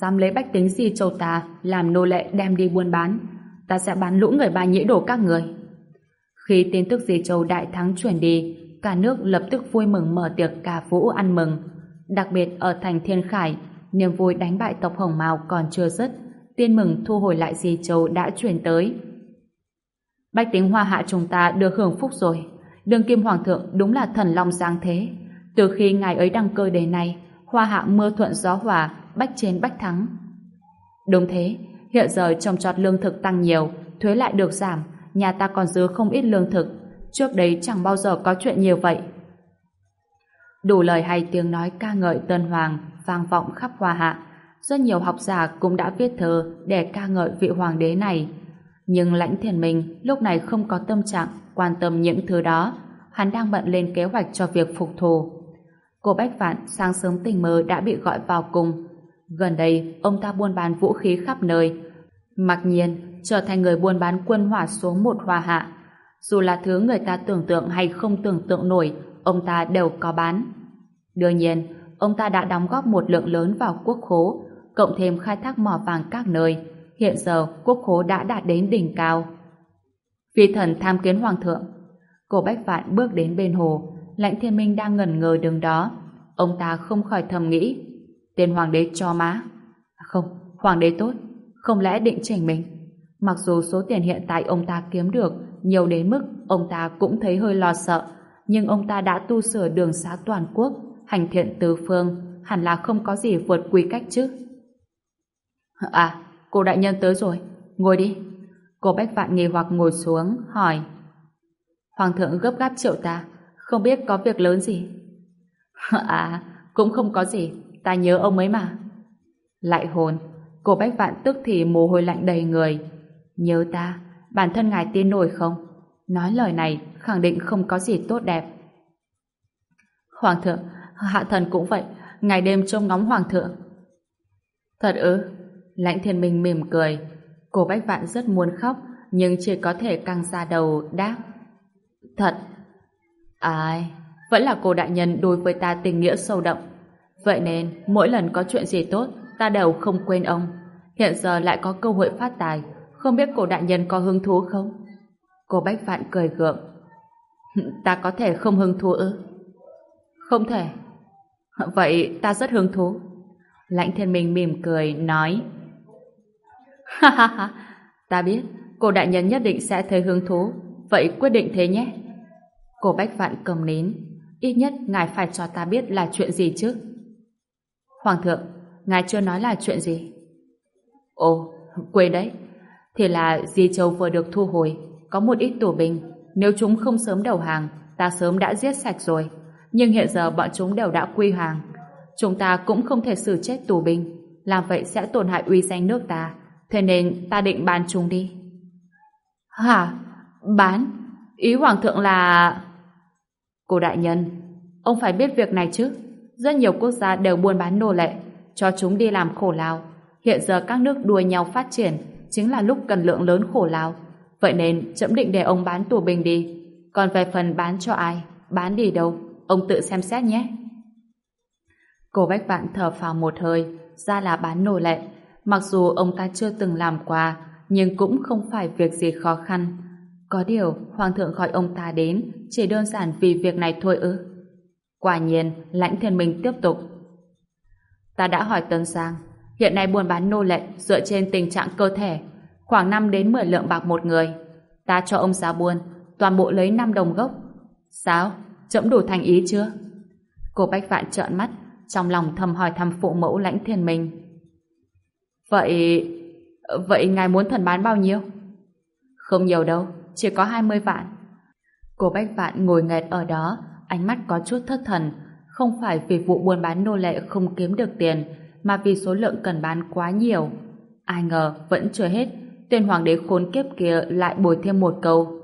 dám lấy bách tính Di Châu ta làm nô lệ đem đi buôn bán. Ta sẽ bán lũ người ba nhĩ đổ các người. Khi tin tức Di Châu đại thắng chuyển đi, cả nước lập tức vui mừng mở tiệc cà vũ ăn mừng. Đặc biệt ở thành Thiên Khải, niềm vui đánh bại tộc Hồng mào còn chưa dứt, tin mừng thu hồi lại Di Châu đã chuyển tới. Bách tính hoa hạ chúng ta được hưởng phúc rồi. Đường kim hoàng thượng đúng là thần long giáng thế. Từ khi ngài ấy đăng cơ đề này hoa hạ mưa thuận gió hòa, bách trên bách thắng. Đúng thế, hiện giờ trồng trọt lương thực tăng nhiều, thuế lại được giảm, nhà ta còn dư không ít lương thực. Trước đấy chẳng bao giờ có chuyện nhiều vậy. Đủ lời hay tiếng nói ca ngợi Tân Hoàng vang vọng khắp hoa hạ. Rất nhiều học giả cũng đã viết thơ để ca ngợi vị hoàng đế này. Nhưng lãnh thiền minh lúc này không có tâm trạng quan tâm những thứ đó. Hắn đang bận lên kế hoạch cho việc phục thù. Cô Bách Vạn sáng sớm tình mơ đã bị gọi vào cùng. Gần đây, ông ta buôn bán vũ khí khắp nơi. Mặc nhiên, trở thành người buôn bán quân hỏa số một hoa hạ. Dù là thứ người ta tưởng tượng hay không tưởng tượng nổi, ông ta đều có bán. Đương nhiên, ông ta đã đóng góp một lượng lớn vào quốc khố, cộng thêm khai thác mỏ vàng các nơi. Hiện giờ, quốc khố đã đạt đến đỉnh cao. Phi thần tham kiến hoàng thượng. Cổ Bách Vạn bước đến bên hồ, lãnh thiên minh đang ngẩn ngơ đứng đó. Ông ta không khỏi thầm nghĩ, tên hoàng đế cho má. À, không, hoàng đế tốt, không lẽ định chỉnh mình? Mặc dù số tiền hiện tại ông ta kiếm được nhiều đến mức ông ta cũng thấy hơi lo sợ, nhưng ông ta đã tu sửa đường xá toàn quốc, hành thiện tứ phương, hẳn là không có gì vượt quy cách chứ. À, cô đại nhân tới rồi, ngồi đi. Cô Bách Vạn nghi hoặc ngồi xuống, hỏi. Hoàng thượng gấp gáp triệu ta, không biết có việc lớn gì. À, cũng không có gì, ta nhớ ông ấy mà. Lại hồn, cô Bách Vạn tức thì mồ hôi lạnh đầy người. Nhớ ta, bản thân ngài tin nổi không? Nói lời này khẳng định không có gì tốt đẹp. Hoàng thượng, hạ thần cũng vậy, ngày đêm trông ngóng hoàng thượng. Thật ư? Lãnh thiên minh mỉm cười. Cô Bách Vạn rất muốn khóc, nhưng chỉ có thể căng ra đầu đáp. Thật. Ai, vẫn là cô đại nhân đối với ta tình nghĩa sâu đậm. Vậy nên, mỗi lần có chuyện gì tốt, ta đều không quên ông. Hiện giờ lại có cơ hội phát tài, không biết cổ đại nhân có hứng thú không? Cô Bách Vạn cười gượng. Ta có thể không hứng thú ư? Không thể. Vậy ta rất hứng thú. Lãnh thiên minh mỉm cười, nói. Ha ha ha, ta biết, cô đại nhân nhất định sẽ thấy hứng thú, vậy quyết định thế nhé. Cô Bách Vạn cầm nín, ít nhất ngài phải cho ta biết là chuyện gì chứ. Hoàng thượng, ngài chưa nói là chuyện gì. Ồ, quên đấy, thì là Di Châu vừa được thu hồi, có một ít tù binh, nếu chúng không sớm đầu hàng, ta sớm đã giết sạch rồi. Nhưng hiện giờ bọn chúng đều đã quy hàng. Chúng ta cũng không thể xử chết tù binh, làm vậy sẽ tổn hại uy danh nước ta, thế nên ta định bán chúng đi. Hả? Bán? Ý Hoàng thượng là... Cô đại nhân, ông phải biết việc này chứ. Rất nhiều quốc gia đều buôn bán nô lệ, cho chúng đi làm khổ lao. Hiện giờ các nước đua nhau phát triển, chính là lúc cần lượng lớn khổ lao. Vậy nên chấm định để ông bán tù binh đi. Còn về phần bán cho ai, bán đi đâu, ông tự xem xét nhé. Cô Bách Vạn thở phào một hơi, ra là bán nô lệ. Mặc dù ông ta chưa từng làm qua, nhưng cũng không phải việc gì khó khăn. Có điều, Hoàng thượng gọi ông ta đến chỉ đơn giản vì việc này thôi ư. Quả nhiên, lãnh thiên minh tiếp tục. Ta đã hỏi Tân sang, hiện nay buôn bán nô lệ dựa trên tình trạng cơ thể, khoảng 5 đến 10 lượng bạc một người. Ta cho ông giá buôn, toàn bộ lấy 5 đồng gốc. Sao? Chậm đủ thành ý chưa? Cô Bách Vạn trợn mắt, trong lòng thầm hỏi thăm phụ mẫu lãnh thiên minh. Vậy... Vậy ngài muốn thần bán bao nhiêu? Không nhiều đâu, chỉ có 20 vạn. Cô Bách Vạn ngồi nghẹt ở đó, ánh mắt có chút thất thần, không phải vì vụ buôn bán nô lệ không kiếm được tiền, mà vì số lượng cần bán quá nhiều. Ai ngờ vẫn chưa hết, tên hoàng đế khốn kiếp kia lại bồi thêm một câu.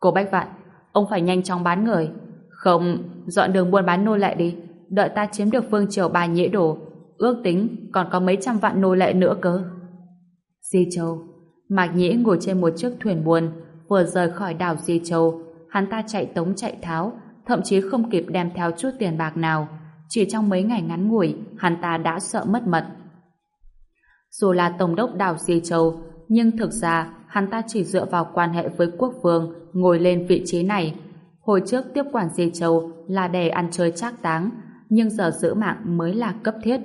Cô Bách Vạn, ông phải nhanh chóng bán người. Không, dọn đường buôn bán nô lệ đi, đợi ta chiếm được vương triều bà nhễ đổ, ước tính còn có mấy trăm vạn nô lệ nữa cơ. Di Châu Mạc Nhĩ ngồi trên một chiếc thuyền buồn, vừa rời khỏi đảo Di Châu, hắn ta chạy tống chạy tháo, thậm chí không kịp đem theo chút tiền bạc nào. Chỉ trong mấy ngày ngắn ngủi, hắn ta đã sợ mất mật. Dù là Tổng đốc đảo Di Châu, nhưng thực ra hắn ta chỉ dựa vào quan hệ với quốc vương ngồi lên vị trí này. Hồi trước tiếp quản Di Châu là để ăn chơi trác táng, nhưng giờ giữ mạng mới là cấp thiết.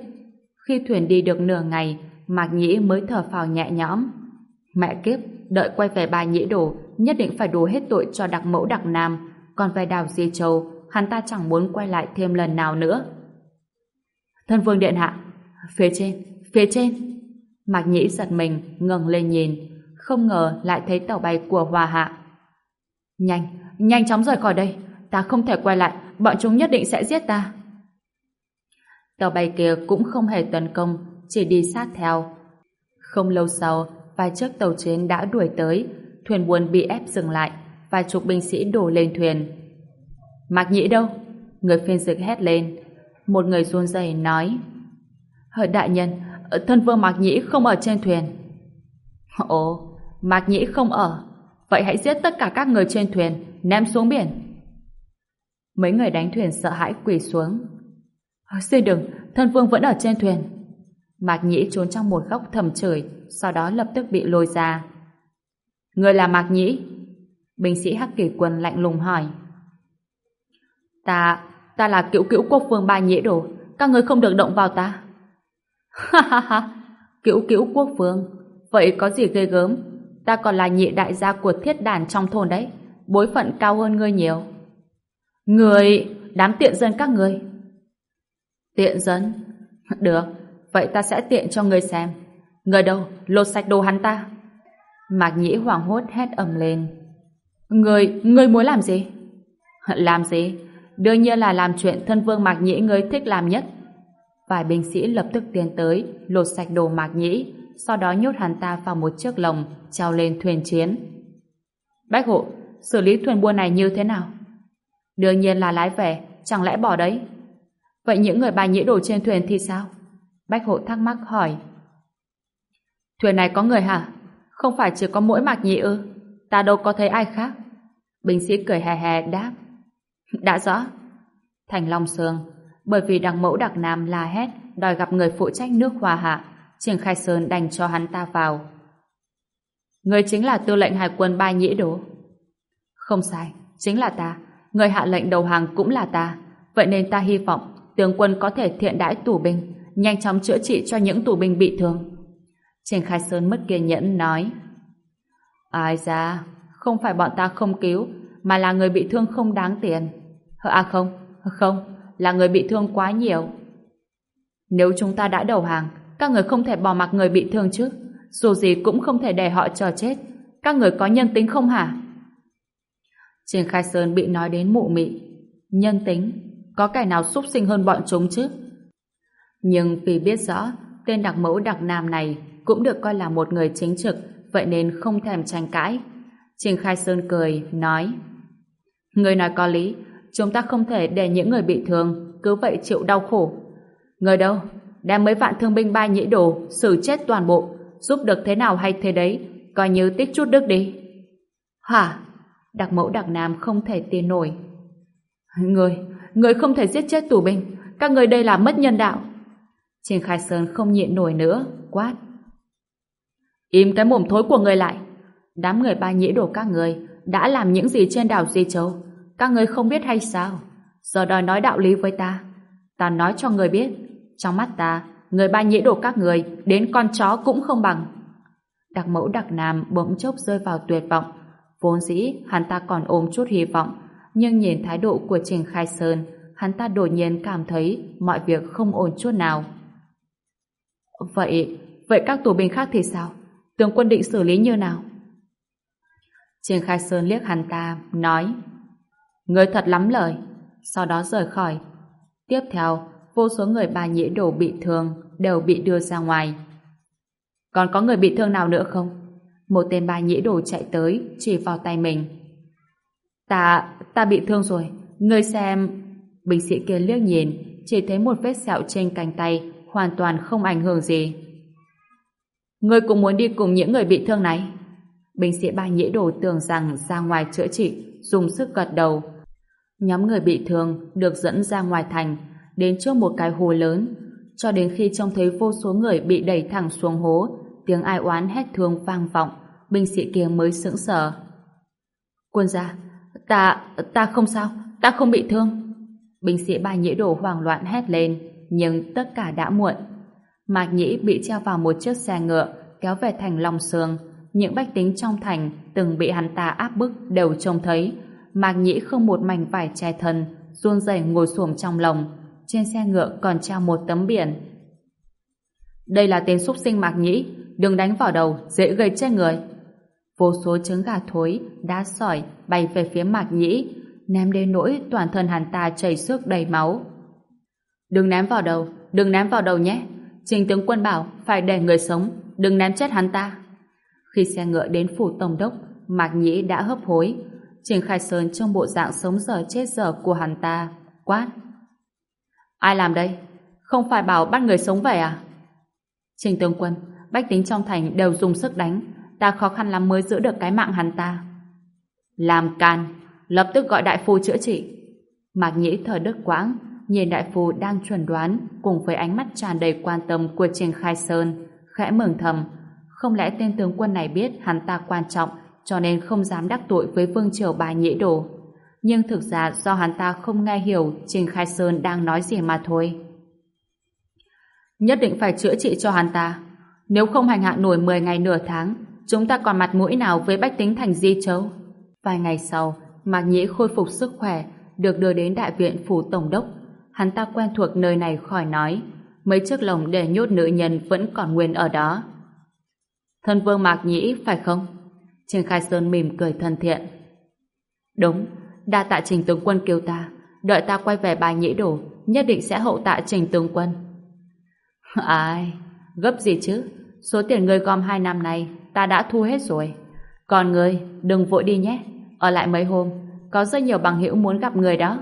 Khi thuyền đi được nửa ngày, Mạc Nhĩ mới thở phào nhẹ nhõm. Mẹ kiếp, đợi quay về bà nhĩ đồ, nhất định phải đổ hết tội cho đặc mẫu đặc nam. Còn về đảo Di Châu, hắn ta chẳng muốn quay lại thêm lần nào nữa. Thân vương điện hạ, phía trên, phía trên. Mạc Nhĩ giật mình, ngẩng lên nhìn, không ngờ lại thấy tàu bay của Hòa Hạ. Nhanh, nhanh chóng rời khỏi đây, ta không thể quay lại, bọn chúng nhất định sẽ giết ta. Tàu bay kia cũng không hề tấn công, chỉ đi sát theo. Không lâu sau, vài chiếc tàu chiến đã đuổi tới, thuyền buồn bị ép dừng lại, và chục binh sĩ đổ lên thuyền. Mạc Nhĩ đâu? Người phiên dịch hét lên. Một người run rẩy nói Hỡi đại nhân, thân vương Mạc Nhĩ không ở trên thuyền. Ồ, Mạc Nhĩ không ở. Vậy hãy giết tất cả các người trên thuyền, ném xuống biển. Mấy người đánh thuyền sợ hãi quỳ xuống. Xin đừng, thân vương vẫn ở trên thuyền. Mạc Nhĩ trốn trong một góc thầm chửi, sau đó lập tức bị lôi ra. Người là Mạc Nhĩ? Binh sĩ Hắc Kỳ Quân lạnh lùng hỏi. Ta, ta là cựu cữu quốc vương Ba Nhĩ Đồ, các người không được động vào ta. Ha ha ha, cựu cữu quốc vương, vậy có gì ghê gớm? Ta còn là nhị đại gia của thiết đàn trong thôn đấy, bối phận cao hơn ngươi nhiều. Người, đám tiện dân các người. Tiện dân? Được, vậy ta sẽ tiện cho ngươi xem. Người đâu, lột sạch đồ hắn ta. Mạc Nhĩ hoảng hốt hét ầm lên. Người, người muốn làm gì? Làm gì? Đương nhiên là làm chuyện thân vương Mạc Nhĩ người thích làm nhất. Vài binh sĩ lập tức tiến tới, lột sạch đồ Mạc Nhĩ, sau đó nhốt hắn ta vào một chiếc lồng, treo lên thuyền chiến. Bách hộ, xử lý thuyền buôn này như thế nào? Đương nhiên là lái về, chẳng lẽ bỏ đấy? Vậy những người bài nhĩ đồ trên thuyền thì sao? Bách hộ thắc mắc hỏi. Thuyền này có người hả? Không phải chỉ có mỗi mạc nhĩ ư? Ta đâu có thấy ai khác. Binh sĩ cười hè hè đáp. Đã rõ. Thành Long Sương, bởi vì đằng mẫu đặc nam la hét đòi gặp người phụ trách nước hòa Hạ, Trình Khai Sơn đành cho hắn ta vào. Người chính là tư lệnh hải quân Ba Nhĩ Đố. Không sai, chính là ta. Người hạ lệnh đầu hàng cũng là ta. Vậy nên ta hy vọng tướng quân có thể thiện đãi tù binh, nhanh chóng chữa trị cho những tù binh bị thương. Trình Khai Sơn mất kiên nhẫn nói. Ai ra, không phải bọn ta không cứu, mà là người bị thương không đáng tiền. À không, không, là người bị thương quá nhiều. Nếu chúng ta đã đầu hàng, các người không thể bỏ mặc người bị thương chứ. Dù gì cũng không thể để họ chờ chết. Các người có nhân tính không hả? Trình Khai Sơn bị nói đến mụ mị. Nhân tính? Có kẻ nào xúc sinh hơn bọn chúng chứ? Nhưng vì biết rõ tên đặc mẫu đặc nam này cũng được coi là một người chính trực vậy nên không thèm tranh cãi. Trình Khai Sơn cười, nói Người nói có lý, chúng ta không thể để những người bị thương cứ vậy chịu đau khổ. Người đâu? Đem mấy vạn thương binh ba nhĩ đồ xử chết toàn bộ giúp được thế nào hay thế đấy coi như tích chút đức đi. Hả? Đặc mẫu đặc nam không thể tin nổi. Người, người không thể giết chết tù binh các người đây là mất nhân đạo. Trình Khai Sơn không nhịn nổi nữa, quát. Im cái mồm thối của người lại. Đám người ba nhĩ đồ các người đã làm những gì trên đảo Di Châu. Các người không biết hay sao? Giờ đòi nói đạo lý với ta. Ta nói cho người biết. Trong mắt ta, người ba nhĩ đồ các người đến con chó cũng không bằng. Đặc mẫu đặc nam bỗng chốc rơi vào tuyệt vọng. Vốn dĩ hắn ta còn ôm chút hy vọng, nhưng nhìn thái độ của Trình Khai Sơn, hắn ta đột nhiên cảm thấy mọi việc không ổn chút nào. Vậy, vậy các tù binh khác thì sao? Tướng quân định xử lý như nào? Trình Khai Sơn liếc hắn ta, nói Người thật lắm lời, sau đó rời khỏi. Tiếp theo, vô số người bà nhĩ đổ bị thương đều bị đưa ra ngoài. Còn có người bị thương nào nữa không? Một tên bà nhĩ đổ chạy tới, chỉ vào tay mình. Ta, ta bị thương rồi. Ngươi xem... bình sĩ kia liếc nhìn, chỉ thấy một vết sẹo trên cánh tay, hoàn toàn không ảnh hưởng gì. Ngươi cũng muốn đi cùng những người bị thương này? Binh sĩ ba nhĩ đổ tưởng rằng ra ngoài chữa trị, dùng sức gật đầu. Nhóm người bị thương được dẫn ra ngoài thành, đến trước một cái hồ lớn, cho đến khi trông thấy vô số người bị đẩy thẳng xuống hố, tiếng ai oán hét thương vang vọng, binh sĩ kia mới sững sờ. Quân gia, ta, ta không sao, ta không bị thương. Binh sĩ ba nhĩ đổ hoảng loạn hét lên, nhưng tất cả đã muộn. Mạc Nhĩ bị treo vào một chiếc xe ngựa, kéo về thành Long Sương. Những bách tính trong thành từng bị hắn ta áp bức đều trông thấy. Mạc Nhĩ không một mảnh vải che thân, run rẩy ngồi xổm trong lòng. Trên xe ngựa còn treo một tấm biển. Đây là tên xúc sinh Mạc Nhĩ, đừng đánh vào đầu, dễ gây chết người. Vô số trứng gà thối, đá sỏi bay về phía Mạc Nhĩ, ném đến nỗi toàn thân hắn ta chảy xước đầy máu. Đừng ném vào đầu, đừng ném vào đầu nhé. Trình tướng quân bảo phải để người sống, đừng ném chết hắn ta. Khi xe ngựa đến phủ tổng đốc, Mạc Nhĩ đã hấp hối. Trình Khai Sơn trong bộ dạng sống giờ chết giờ của hắn ta, quát. Ai làm đây? Không phải bảo bắt người sống về à? Trình tướng quân, bách tính trong thành đều dùng sức đánh, ta khó khăn lắm mới giữ được cái mạng hắn ta. Làm can, lập tức gọi đại phu chữa trị. Mạc Nhĩ thở đứt quãng, nhìn đại phu đang chuẩn đoán cùng với ánh mắt tràn đầy quan tâm của Trình Khai Sơn, khẽ mừng thầm. Không lẽ tên tướng quân này biết hắn ta quan trọng cho nên không dám đắc tội với vương triều bà nhĩ đồ. Nhưng thực ra do hắn ta không nghe hiểu Trình Khai Sơn đang nói gì mà thôi. Nhất định phải chữa trị cho hắn ta. Nếu không hành hạ nổi 10 ngày nửa tháng, chúng ta còn mặt mũi nào với bách tính thành Di Châu? Vài ngày sau, Mạc Nhĩ khôi phục sức khỏe, được đưa đến đại viện phủ tổng đốc hắn ta quen thuộc nơi này khỏi nói. Mấy chiếc lồng để nhốt nữ nhân vẫn còn nguyên ở đó. Thân vương Mạc Nhĩ, phải không? Trình Khai Sơn mỉm cười thân thiện. Đúng, đa tạ trình tướng quân kêu ta. Đợi ta quay về bài nhĩ đổ, nhất định sẽ hậu tạ trình tướng quân. Ai, gấp gì chứ? Số tiền ngươi gom hai năm nay, ta đã thu hết rồi. Còn ngươi, đừng vội đi nhé. Ở lại mấy hôm, có rất nhiều bằng hữu muốn gặp người đó.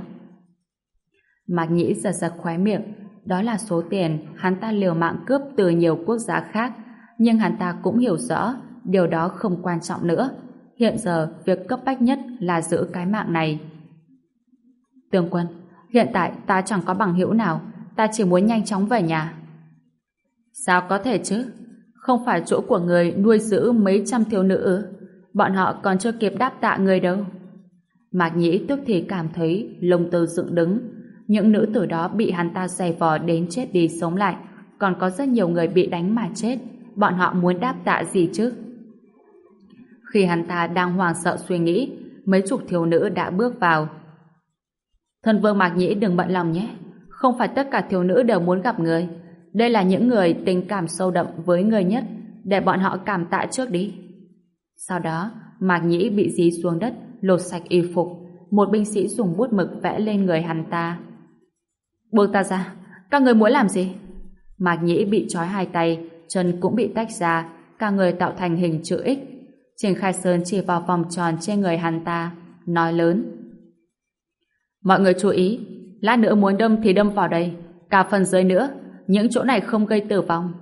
Mạc Nhĩ giật giật khóe miệng, đó là số tiền hắn ta liều mạng cướp từ nhiều quốc gia khác, nhưng hắn ta cũng hiểu rõ điều đó không quan trọng nữa. Hiện giờ, việc cấp bách nhất là giữ cái mạng này. Tương quân, hiện tại ta chẳng có bằng hữu nào, ta chỉ muốn nhanh chóng về nhà. Sao có thể chứ? Không phải chỗ của người nuôi giữ mấy trăm thiếu nữ? Bọn họ còn chưa kịp đáp tạ người đâu. Mạc Nhĩ tức thì cảm thấy lông tơ dựng đứng. Những nữ tử đó bị hắn ta giày vò đến chết đi sống lại. Còn có rất nhiều người bị đánh mà chết. Bọn họ muốn đáp tạ gì chứ? Khi hắn ta đang hoang sợ suy nghĩ, mấy chục thiếu nữ đã bước vào. Thân vương Mạc Nhĩ đừng bận lòng nhé. Không phải tất cả thiếu nữ đều muốn gặp người. Đây là những người tình cảm sâu đậm với người nhất, để bọn họ cảm tạ trước đi. Sau đó, Mạc Nhĩ bị dí xuống đất, lột sạch y phục. Một binh sĩ dùng bút mực vẽ lên người hắn ta. Buông ta ra, các người muốn làm gì? Mạc Nhĩ bị trói hai tay, chân cũng bị tách ra, cả người tạo thành hình chữ X. Trình Khai Sơn chỉ vào vòng tròn trên người hắn ta, nói lớn. Mọi người chú ý, lát nữa muốn đâm thì đâm vào đây, cả phần dưới nữa, những chỗ này không gây tử vong.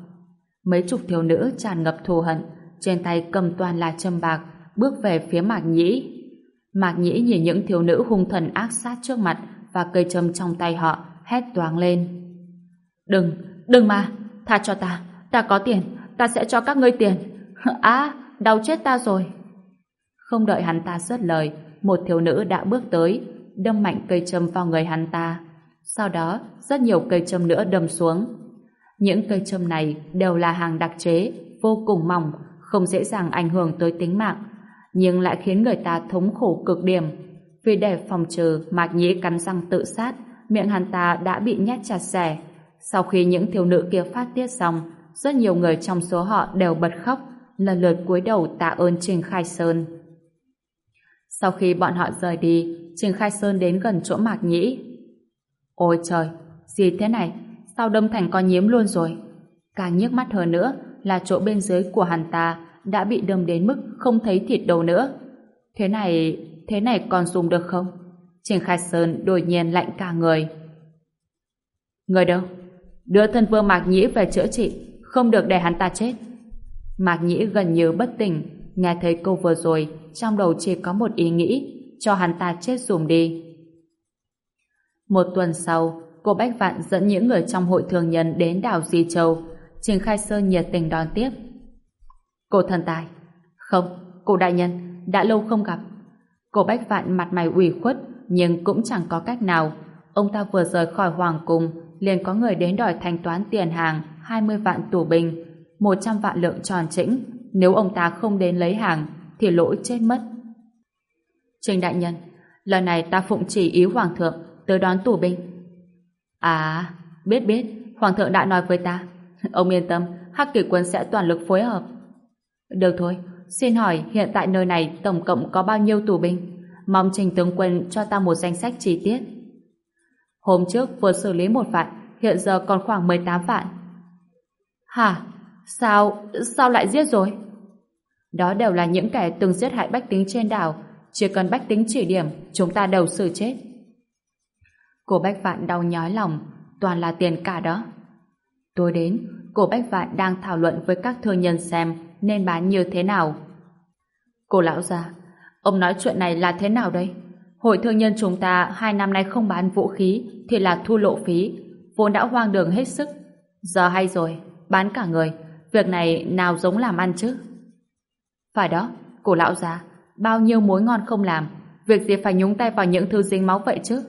Mấy chục thiếu nữ tràn ngập thù hận, trên tay cầm toàn là châm bạc, bước về phía Mạc Nhĩ. Mạc Nhĩ nhìn những thiếu nữ hung thần ác sát trước mặt và cây châm trong tay họ, hét toáng lên. Đừng, đừng mà, tha cho ta, ta có tiền, ta sẽ cho các ngươi tiền. À, đau chết ta rồi. Không đợi hắn ta xuất lời, một thiếu nữ đã bước tới, đâm mạnh cây châm vào người hắn ta. Sau đó, rất nhiều cây châm nữa đâm xuống. Những cây châm này đều là hàng đặc chế, vô cùng mỏng, không dễ dàng ảnh hưởng tới tính mạng, nhưng lại khiến người ta thống khổ cực điểm. Vì để phòng trừ Mạc Nhĩ cắn răng tự sát, miệng hắn ta đã bị nhét chặt xẻ. Sau khi những thiếu nữ kia phát tiết xong, rất nhiều người trong số họ đều bật khóc, lần lượt cúi đầu tạ ơn Trình Khai Sơn. Sau khi bọn họ rời đi, Trình Khai Sơn đến gần chỗ Mạc Nhĩ. Ôi trời, gì thế này? Sao đâm thành con nhiễm luôn rồi? Càng nhức mắt hơn nữa là chỗ bên dưới của hắn ta đã bị đâm đến mức không thấy thịt đầu nữa. Thế này, thế này còn dùng được không? Trình Khai Sơn đột nhiên lạnh cả người. Người đâu? Đưa thân vương Mạc Nhĩ về chữa trị, không được để hắn ta chết. Mạc Nhĩ gần như bất tỉnh, nghe thấy câu vừa rồi, trong đầu chỉ có một ý nghĩ, cho hắn ta chết dùm đi. Một tuần sau, cô Bách Vạn dẫn những người trong hội thường nhân đến đảo Di Châu. Trình Khai Sơn nhiệt tình đón tiếp. Cô thần tài. Không, cô đại nhân, đã lâu không gặp. Cô Bách Vạn mặt mày ủy khuất, nhưng cũng chẳng có cách nào. Ông ta vừa rời khỏi Hoàng Cung, liền có người đến đòi thanh toán tiền hàng 20 vạn tù binh, 100 vạn lượng tròn chỉnh. Nếu ông ta không đến lấy hàng, thì lỗi chết mất. Trình đại nhân, lần này ta phụng chỉ ý Hoàng thượng tới đón tù binh. À, biết biết, Hoàng thượng đã nói với ta. Ông yên tâm, Hắc Kỳ quân sẽ toàn lực phối hợp. Được thôi, xin hỏi hiện tại nơi này tổng cộng có bao nhiêu tù binh? Mong trình tướng quân cho ta một danh sách chi tiết. Hôm trước vừa xử lý một vạn, hiện giờ còn khoảng 18 vạn. Hả? Sao? Sao lại giết rồi? Đó đều là những kẻ từng giết hại bách tính trên đảo. Chỉ cần bách tính chỉ điểm, chúng ta đều xử chết. Cô Bách Vạn đau nhói lòng, toàn là tiền cả đó. Tôi đến, cô Bách Vạn đang thảo luận với các thương nhân xem nên bán như thế nào. Cô lão già, ông nói chuyện này là thế nào đây? Hội thương nhân chúng ta hai năm nay không bán vũ khí thì là thu lộ phí, vốn đã hoang đường hết sức. Giờ hay rồi, bán cả người, việc này nào giống làm ăn chứ? Phải đó, cổ lão già, bao nhiêu mối ngon không làm, việc gì phải nhúng tay vào những thứ dính máu vậy chứ?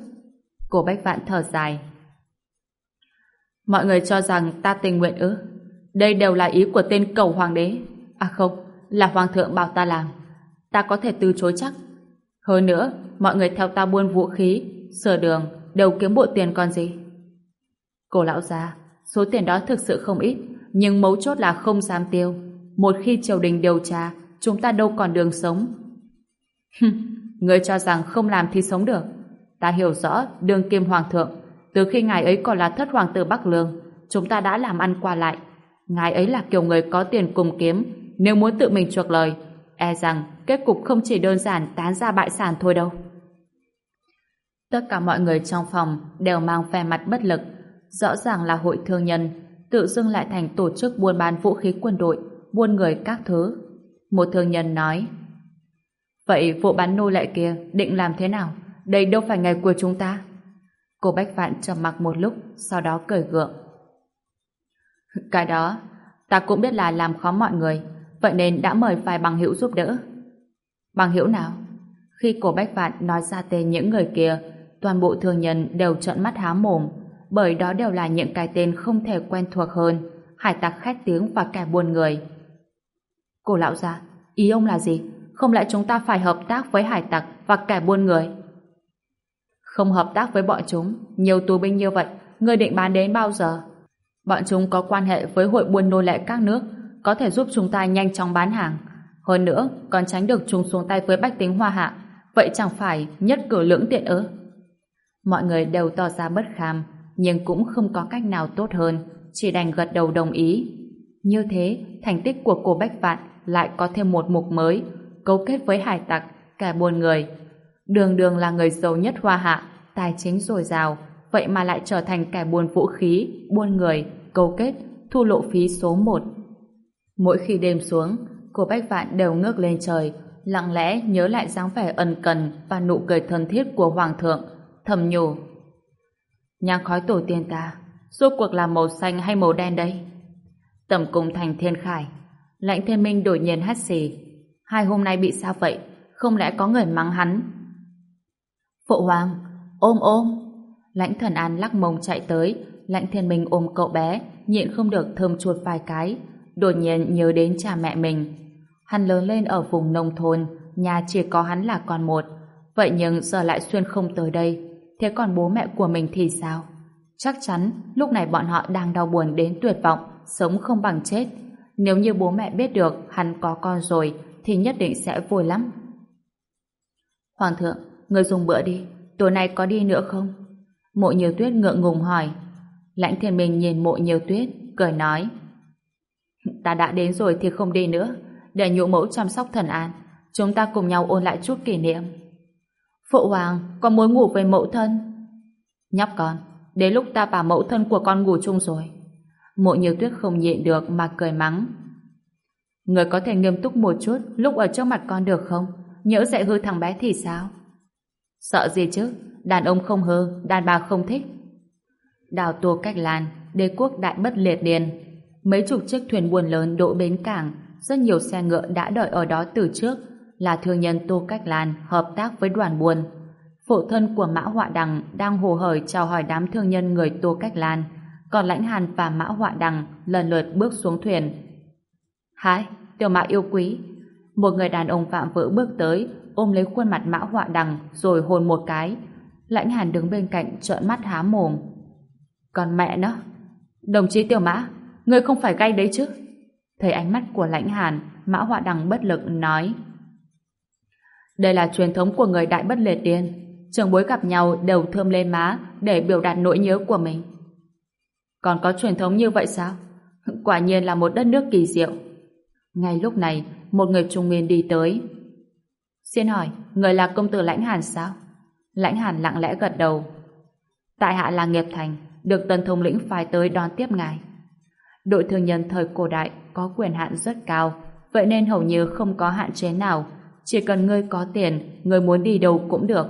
cổ Bách Vạn thở dài. Mọi người cho rằng ta tình nguyện ư? Đây đều là ý của tên cầu hoàng đế. À không, là hoàng thượng bảo ta làm. Ta có thể từ chối chắc. Hơn nữa, mọi người theo ta buôn vũ khí, sửa đường, đều kiếm bộ tiền còn gì. Cô lão già, số tiền đó thực sự không ít, nhưng mấu chốt là không dám tiêu. Một khi triều đình điều tra, chúng ta đâu còn đường sống. Người cho rằng không làm thì sống được. Ta hiểu rõ đường kim hoàng thượng, từ khi ngài ấy còn là thất hoàng tử Bắc Lương, chúng ta đã làm ăn qua lại. Ngài ấy là kiểu người có tiền cùng kiếm, nếu muốn tự mình chuộc lời, e rằng kết cục không chỉ đơn giản tán ra bại sản thôi đâu. Tất cả mọi người trong phòng đều mang vẻ mặt bất lực, rõ ràng là hội thương nhân, tự dưng lại thành tổ chức buôn bán vũ khí quân đội, buôn người các thứ. Một thương nhân nói, Vậy vụ bán nô lệ kia định làm thế nào? Đây đâu phải ngày của chúng ta. Cô Bách Vạn trầm mặc một lúc, sau đó cười gượng. Cái đó, ta cũng biết là làm khó mọi người, vậy nên đã mời vài bằng hữu giúp đỡ. Bằng hữu nào? Khi cổ Bách Vạn nói ra tên những người kia, toàn bộ thương nhân đều trợn mắt há mồm, bởi đó đều là những cái tên không thể quen thuộc hơn, hải tặc khét tiếng và kẻ buôn người. cổ lão gia, ý ông là gì? Không lẽ chúng ta phải hợp tác với hải tặc và kẻ buôn người? Không hợp tác với bọn chúng, nhiều tù binh như vậy, người định bán đến bao giờ? Bọn chúng có quan hệ với hội buôn nô lệ các nước, có thể giúp chúng ta nhanh chóng bán hàng. Hơn nữa, còn tránh được chúng xuống tay với bách tính hoa hạ. Vậy chẳng phải nhất cử lưỡng tiện ư? Mọi người đều tỏ ra bất kham, nhưng cũng không có cách nào tốt hơn, chỉ đành gật đầu đồng ý. Như thế, thành tích của cô Bách Vạn lại có thêm một mục mới, cấu kết với hải tặc, cả buôn người. Đường đường là người giàu nhất hoa hạ, tài chính dồi dào, vậy mà lại trở thành kẻ buôn vũ khí, buôn người, cấu kết, thu lộ phí số một. Mỗi khi đêm xuống, cô Bách Vạn đều ngước lên trời, lặng lẽ nhớ lại dáng vẻ ân cần và nụ cười thân thiết của Hoàng thượng, thầm nhủ. Nhang khói tổ tiên ta, rốt cuộc là màu xanh hay màu đen đây? Tầm cung thành thiên khải, lãnh thiên minh đổi nhiên hắt xì. Hai hôm nay bị sao vậy? Không lẽ có người mắng hắn? Phụ hoàng, ôm ôm. Lãnh thần an lắc mông chạy tới, lãnh thiên minh ôm cậu bé, nhịn không được thơm chuột vài cái, đột nhiên nhớ đến cha mẹ mình. Hắn lớn lên ở vùng nông thôn, nhà chỉ có hắn là con một, vậy nhưng giờ lại xuyên không tới đây. Thế còn bố mẹ của mình thì sao? Chắc chắn lúc này bọn họ đang đau buồn đến tuyệt vọng, sống không bằng chết. Nếu như bố mẹ biết được hắn có con rồi thì nhất định sẽ vui lắm. Hoàng thượng, người dùng bữa đi, tối nay có đi nữa không? Mộ nhiều tuyết ngượng ngùng hỏi. Lãnh thiên minh nhìn mộ nhiều tuyết, cười nói. Ta đã đến rồi thì không đi nữa, để nhũ mẫu chăm sóc thần an. Chúng ta cùng nhau ôn lại chút kỷ niệm. Phụ hoàng, con muốn ngủ với mẫu thân. Nhóc con, đến lúc ta và mẫu thân của con ngủ chung rồi. Mộ nhiều tuyết không nhịn được mà cười mắng. Người có thể nghiêm túc một chút lúc ở trước mặt con được không? Nhỡ dạy hư thằng bé thì sao? Sợ gì chứ? Đàn ông không hư, đàn bà không thích. Đào tù cách lan, đế quốc đại bất liệt điền. Mấy chục chiếc thuyền buồn lớn đỗ bến cảng, rất nhiều xe ngựa đã đợi ở đó từ trước, là thương nhân Tô Cách Lan hợp tác với đoàn buôn. Phụ thân của Mã Họa Đằng đang hồ hởi chào hỏi đám thương nhân người Tô Cách Lan, còn Lãnh Hàn và Mã Họa Đằng lần lượt bước xuống thuyền. Hai, tiểu mã yêu quý. Một người đàn ông phạm vỡ bước tới, ôm lấy khuôn mặt Mã Họa Đằng rồi hôn một cái. Lãnh Hàn đứng bên cạnh trợn mắt há mồm. Còn mẹ nó, đồng chí tiểu mã, ngươi không phải gay đấy chứ? Thấy ánh mắt của Lãnh Hàn, Mã Họa Đằng bất lực nói. Đây là truyền thống của người đại bất liệt điên. Trường bối gặp nhau đều thơm lên má để biểu đạt nỗi nhớ của mình. Còn có truyền thống như vậy sao? Quả nhiên là một đất nước kỳ diệu. Ngay lúc này, một người trung nguyên đi tới. Xin hỏi, người là công tử Lãnh Hàn sao? Lãnh Hàn lặng lẽ gật đầu. Tại hạ là Nghiệp Thành, được tần thống lĩnh phái tới đón tiếp ngài. Đội thương nhân thời cổ đại có quyền hạn rất cao, vậy nên hầu như không có hạn chế nào chỉ cần ngươi có tiền, ngươi muốn đi đâu cũng được.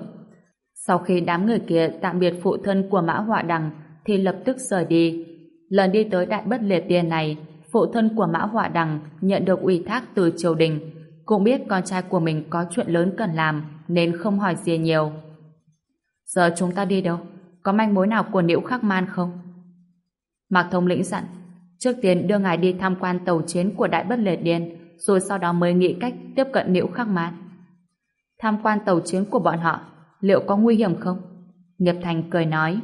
Sau khi đám người kia tạm biệt phụ thân của Mã Họa Đằng, thì lập tức rời đi. Lần đi tới Đại Bất Liệt Tiên này, phụ thân của Mã Họa Đằng nhận được ủy thác từ triều đình, cũng biết con trai của mình có chuyện lớn cần làm, nên không hỏi gì nhiều. Giờ chúng ta đi đâu? Có manh mối nào của Liễu Khắc Man không? Mạc Thông lĩnh dặn, trước tiên đưa ngài đi tham quan tàu chiến của Đại Bất Lệ Điền, rồi sau đó mới nghĩ cách tiếp cận Liễu Khắc Mạn. Tham quan tàu chiến của bọn họ, liệu có nguy hiểm không? Nghiệp Thành cười nói.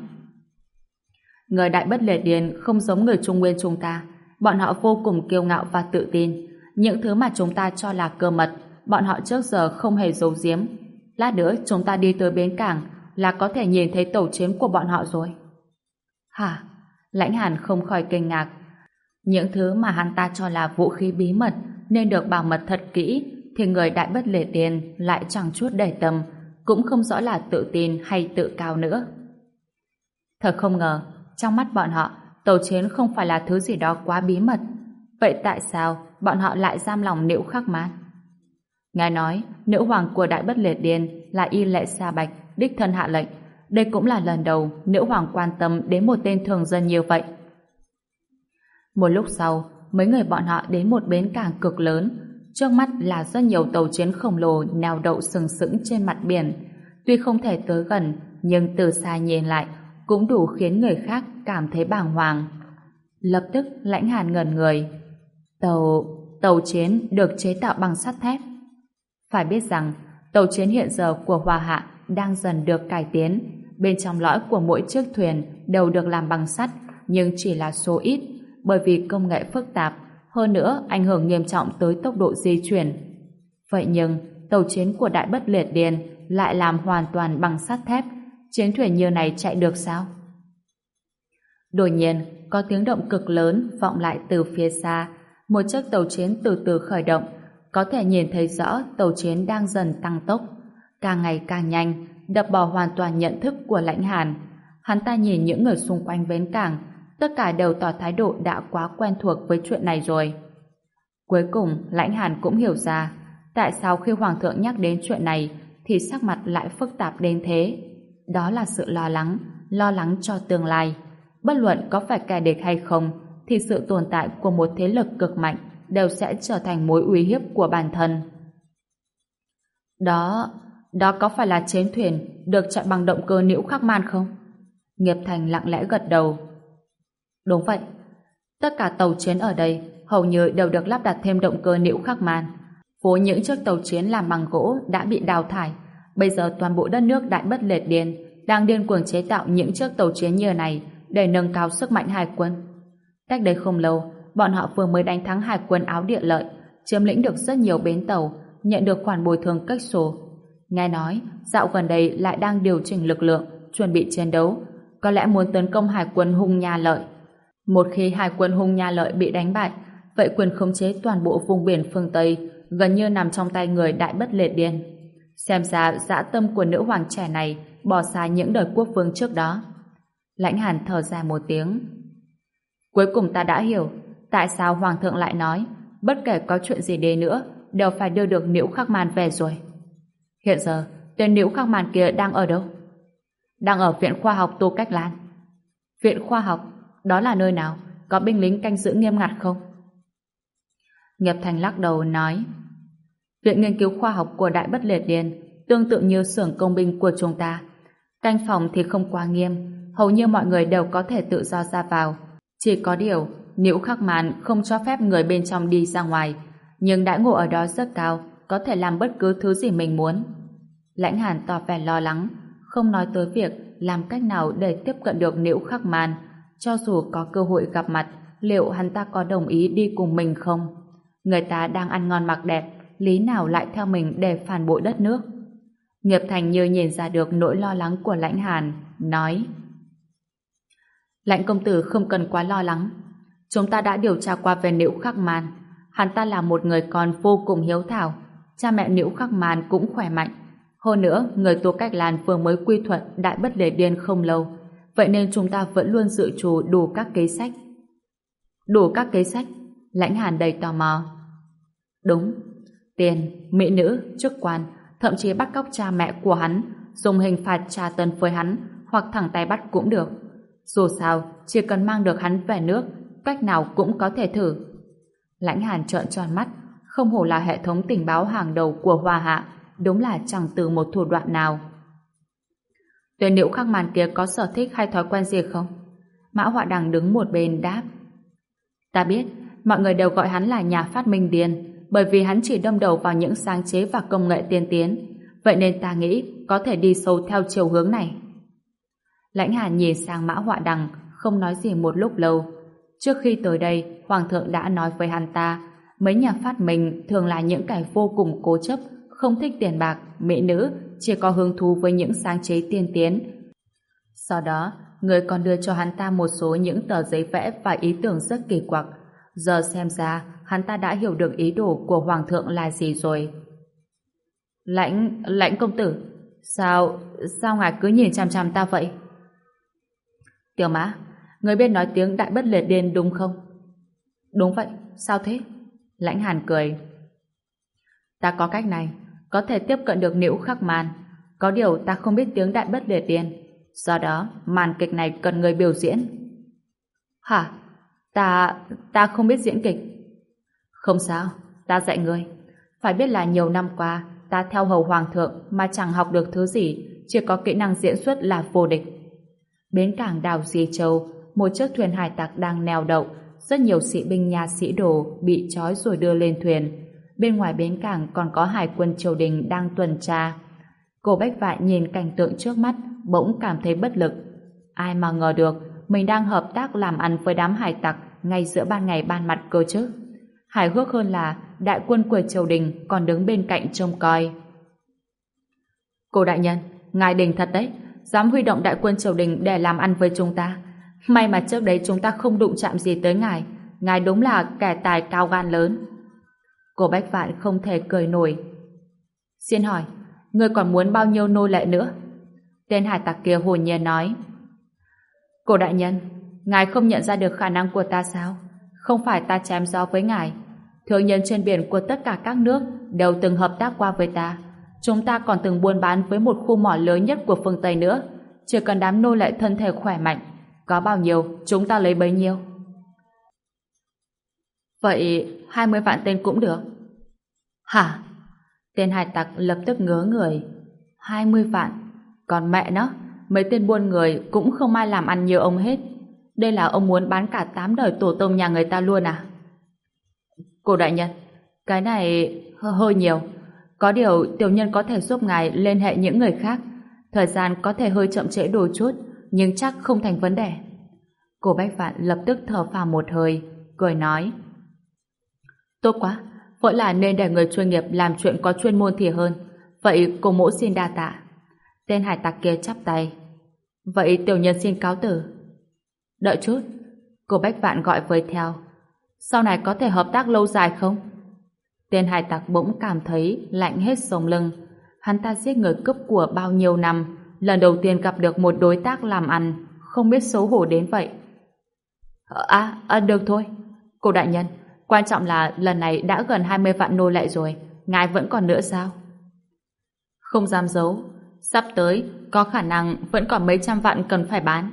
Người đại bất Lệ điền không giống người Trung Nguyên chúng ta. Bọn họ vô cùng kiêu ngạo và tự tin. Những thứ mà chúng ta cho là cơ mật, bọn họ trước giờ không hề giấu giếm. Lát nữa chúng ta đi tới bến cảng là có thể nhìn thấy tàu chiến của bọn họ rồi. Hả? Lãnh Hàn không khỏi kinh ngạc. Những thứ mà hắn ta cho là vũ khí bí mật nên được bảo mật thật kỹ thì người đại bất lề tiền lại chẳng chút để tâm, cũng không rõ là tự tin hay tự cao nữa. Thật không ngờ, trong mắt bọn họ, tàu chiến không phải là thứ gì đó quá bí mật vậy tại sao bọn họ lại giam lòng nữ khắc mát? Nghe nói, nữ hoàng của đại bất liệt tiền là y lệ sa bạch, đích thân hạ lệnh đây cũng là lần đầu nữ hoàng quan tâm đến một tên thường dân như vậy một lúc sau, mấy người bọn họ đến một bến cảng cực lớn. Trước mắt là rất nhiều tàu chiến khổng lồ neo đậu sừng sững trên mặt biển. Tuy không thể tới gần, nhưng từ xa nhìn lại cũng đủ khiến người khác cảm thấy bàng hoàng. Lập tức lãnh hàn ngẩn người. Tàu... tàu chiến được chế tạo bằng sắt thép. Phải biết rằng, tàu chiến hiện giờ của Hòa Hạ đang dần được cải tiến. Bên trong lõi của mỗi chiếc thuyền đều được làm bằng sắt, nhưng chỉ là số ít, bởi vì công nghệ phức tạp, hơn nữa ảnh hưởng nghiêm trọng tới tốc độ di chuyển. Vậy nhưng, tàu chiến của Đại Bất Liệt Điền lại làm hoàn toàn bằng sắt thép, chiến thuyền như này chạy được sao? Đột nhiên, có tiếng động cực lớn vọng lại từ phía xa, một chiếc tàu chiến từ từ khởi động, có thể nhìn thấy rõ tàu chiến đang dần tăng tốc, càng ngày càng nhanh, đập bỏ hoàn toàn nhận thức của lãnh hàn. Hắn ta nhìn những người xung quanh bến cảng, tất cả đều tỏ thái độ đã quá quen thuộc với chuyện này rồi. Cuối cùng, lãnh hàn cũng hiểu ra, tại sao khi Hoàng thượng nhắc đến chuyện này, thì sắc mặt lại phức tạp đến thế. Đó là sự lo lắng, lo lắng cho tương lai. Bất luận có phải kẻ địch hay không, thì sự tồn tại của một thế lực cực mạnh đều sẽ trở thành mối uy hiếp của bản thân. Đó, đó có phải là chiến thuyền được chạy bằng động cơ nữ khắc man không? Nghiệp Thành lặng lẽ gật đầu. Đúng vậy. Tất cả tàu chiến ở đây hầu như đều được lắp đặt thêm động cơ nĩu khắc man. Phố những chiếc tàu chiến làm bằng gỗ đã bị đào thải. Bây giờ toàn bộ đất nước đại bất lệt điên đang điên cuồng chế tạo những chiếc tàu chiến như này để nâng cao sức mạnh hải quân. Cách đây không lâu, bọn họ vừa mới đánh thắng hải quân áo địa lợi, chiếm lĩnh được rất nhiều bến tàu, nhận được khoản bồi thường cách số. Nghe nói, dạo gần đây lại đang điều chỉnh lực lượng, chuẩn bị chiến đấu, có lẽ muốn tấn công hải quân hung nhà lợi. Một khi hai quân hung nha lợi bị đánh bại, vậy quyền khống chế toàn bộ vùng biển phương Tây gần như nằm trong tay người đại bất liệt điên. Xem ra dã tâm của nữ hoàng trẻ này bỏ xa những đời quốc vương trước đó. Lãnh hàn thở dài một tiếng. Cuối cùng ta đã hiểu tại sao hoàng thượng lại nói bất kể có chuyện gì đi nữa đều phải đưa được liễu Khắc Man về rồi. Hiện giờ, tên liễu Khắc Man kia đang ở đâu? Đang ở Viện Khoa học Tô Cách Lan. Viện Khoa học, đó là nơi nào? Có binh lính canh giữ nghiêm ngặt không? Nghiệp Thành lắc đầu nói Viện Nghiên cứu Khoa học của Đại Bất Liệt Điền tương tự như xưởng công binh của chúng ta. Canh phòng thì không quá nghiêm, hầu như mọi người đều có thể tự do ra vào. Chỉ có điều, nữ Khắc Màn không cho phép người bên trong đi ra ngoài, nhưng đãi ngộ ở đó rất cao, có thể làm bất cứ thứ gì mình muốn. Lãnh Hàn tỏ vẻ lo lắng, không nói tới việc làm cách nào để tiếp cận được nữ Khắc Màn, cho dù có cơ hội gặp mặt, liệu hắn ta có đồng ý đi cùng mình không? Người ta đang ăn ngon mặc đẹp, lý nào lại theo mình để phản bội đất nước? Nghiệp Thành như nhìn ra được nỗi lo lắng của Lãnh Hàn, nói Lãnh công tử không cần quá lo lắng. Chúng ta đã điều tra qua về Niễu Khắc Màn. Hắn ta là một người con vô cùng hiếu thảo. Cha mẹ Niễu Khắc Màn cũng khỏe mạnh. Hơn nữa, người tu Cách làn vừa mới quy thuận đại bất lề điên không lâu. Vậy nên chúng ta vẫn luôn dự trù đủ các kế sách. Đủ các kế sách? Lãnh Hàn đầy tò mò. Đúng. Tiền, mỹ nữ, chức quan, thậm chí bắt cóc cha mẹ của hắn, dùng hình phạt tra tấn với hắn, hoặc thẳng tay bắt cũng được. Dù sao, chỉ cần mang được hắn về nước, cách nào cũng có thể thử. Lãnh Hàn trợn tròn mắt, không hổ là hệ thống tình báo hàng đầu của Hoa Hạ, đúng là chẳng từ một thủ đoạn nào. Tuyển nữ khắc màn kia có sở thích hay thói quen gì không? Mã Họa Đằng đứng một bên đáp. Ta biết, mọi người đều gọi hắn là nhà phát minh điên, bởi vì hắn chỉ đâm đầu vào những sáng chế và công nghệ tiên tiến. Vậy nên ta nghĩ có thể đi sâu theo chiều hướng này. Lãnh Hàn nhìn sang Mã Họa Đằng, không nói gì một lúc lâu. Trước khi tới đây, Hoàng thượng đã nói với hắn ta, mấy nhà phát minh thường là những kẻ vô cùng cố chấp, không thích tiền bạc, mỹ nữ, chỉ có hứng thú với những sáng chế tiên tiến. Sau đó, người còn đưa cho hắn ta một số những tờ giấy vẽ và ý tưởng rất kỳ quặc. Giờ xem ra, hắn ta đã hiểu được ý đồ của Hoàng thượng là gì rồi. Lãnh, lãnh công tử, sao, sao ngài cứ nhìn chằm chằm ta vậy? Tiểu mã, người biết nói tiếng đại bất liệt điên đúng không? Đúng vậy, sao thế? Lãnh hàn cười. Ta có cách này, có thể tiếp cận được nữ khắc màn. Có điều ta không biết tiếng đại bất liệt điên. Do đó, màn kịch này cần người biểu diễn. Hả? Ta... ta không biết diễn kịch. Không sao, ta dạy ngươi. Phải biết là nhiều năm qua, ta theo hầu hoàng thượng mà chẳng học được thứ gì, chỉ có kỹ năng diễn xuất là vô địch. Bến cảng đảo Di Châu, một chiếc thuyền hải tặc đang neo đậu, rất nhiều sĩ binh nhà sĩ đồ bị trói rồi đưa lên thuyền. Bên ngoài bến cảng còn có hải quân triều đình đang tuần tra. Cô Bách vại nhìn cảnh tượng trước mắt, bỗng cảm thấy bất lực. Ai mà ngờ được, mình đang hợp tác làm ăn với đám hải tặc ngay giữa ban ngày ban mặt cơ chứ. Hài hước hơn là đại quân của triều đình còn đứng bên cạnh trông coi. Cô đại nhân, ngài đình thật đấy, dám huy động đại quân triều đình để làm ăn với chúng ta. May mà trước đấy chúng ta không đụng chạm gì tới ngài. Ngài đúng là kẻ tài cao gan lớn. Cô Bách Vạn không thể cười nổi. Xin hỏi, ngươi còn muốn bao nhiêu nô lệ nữa? Tên hải tặc kia hồn nhiên nói. Cô đại nhân, ngài không nhận ra được khả năng của ta sao? Không phải ta chém gió với ngài. Thương nhân trên biển của tất cả các nước đều từng hợp tác qua với ta. Chúng ta còn từng buôn bán với một khu mỏ lớn nhất của phương Tây nữa. Chỉ cần đám nô lệ thân thể khỏe mạnh, có bao nhiêu chúng ta lấy bấy nhiêu. Vậy 20 vạn tên cũng được. Hả? Tên hải tặc lập tức ngớ người. 20 vạn? Còn mẹ nó, mấy tên buôn người cũng không ai làm ăn như ông hết. Đây là ông muốn bán cả tám đời tổ tông nhà người ta luôn à? Cô đại nhân, cái này hơi nhiều. Có điều tiểu nhân có thể giúp ngài liên hệ những người khác. Thời gian có thể hơi chậm trễ đôi chút, nhưng chắc không thành vấn đề. Cô Bách Vạn lập tức thở phào một hơi, cười nói. Tốt quá, vẫn là nên để người chuyên nghiệp làm chuyện có chuyên môn thì hơn. Vậy cô mỗ xin đa tạ. Tên hải tặc kia chắp tay. Vậy tiểu nhân xin cáo tử. Đợi chút, cô Bách Vạn gọi với theo. Sau này có thể hợp tác lâu dài không? Tên hải tặc bỗng cảm thấy lạnh hết sống lưng. Hắn ta giết người cướp của bao nhiêu năm, lần đầu tiên gặp được một đối tác làm ăn, không biết xấu hổ đến vậy. Ờ, à, à được thôi. Cô đại nhân, quan trọng là lần này đã gần 20 vạn nô lệ rồi, ngài vẫn còn nữa sao? Không dám giấu, sắp tới có khả năng vẫn còn mấy trăm vạn cần phải bán.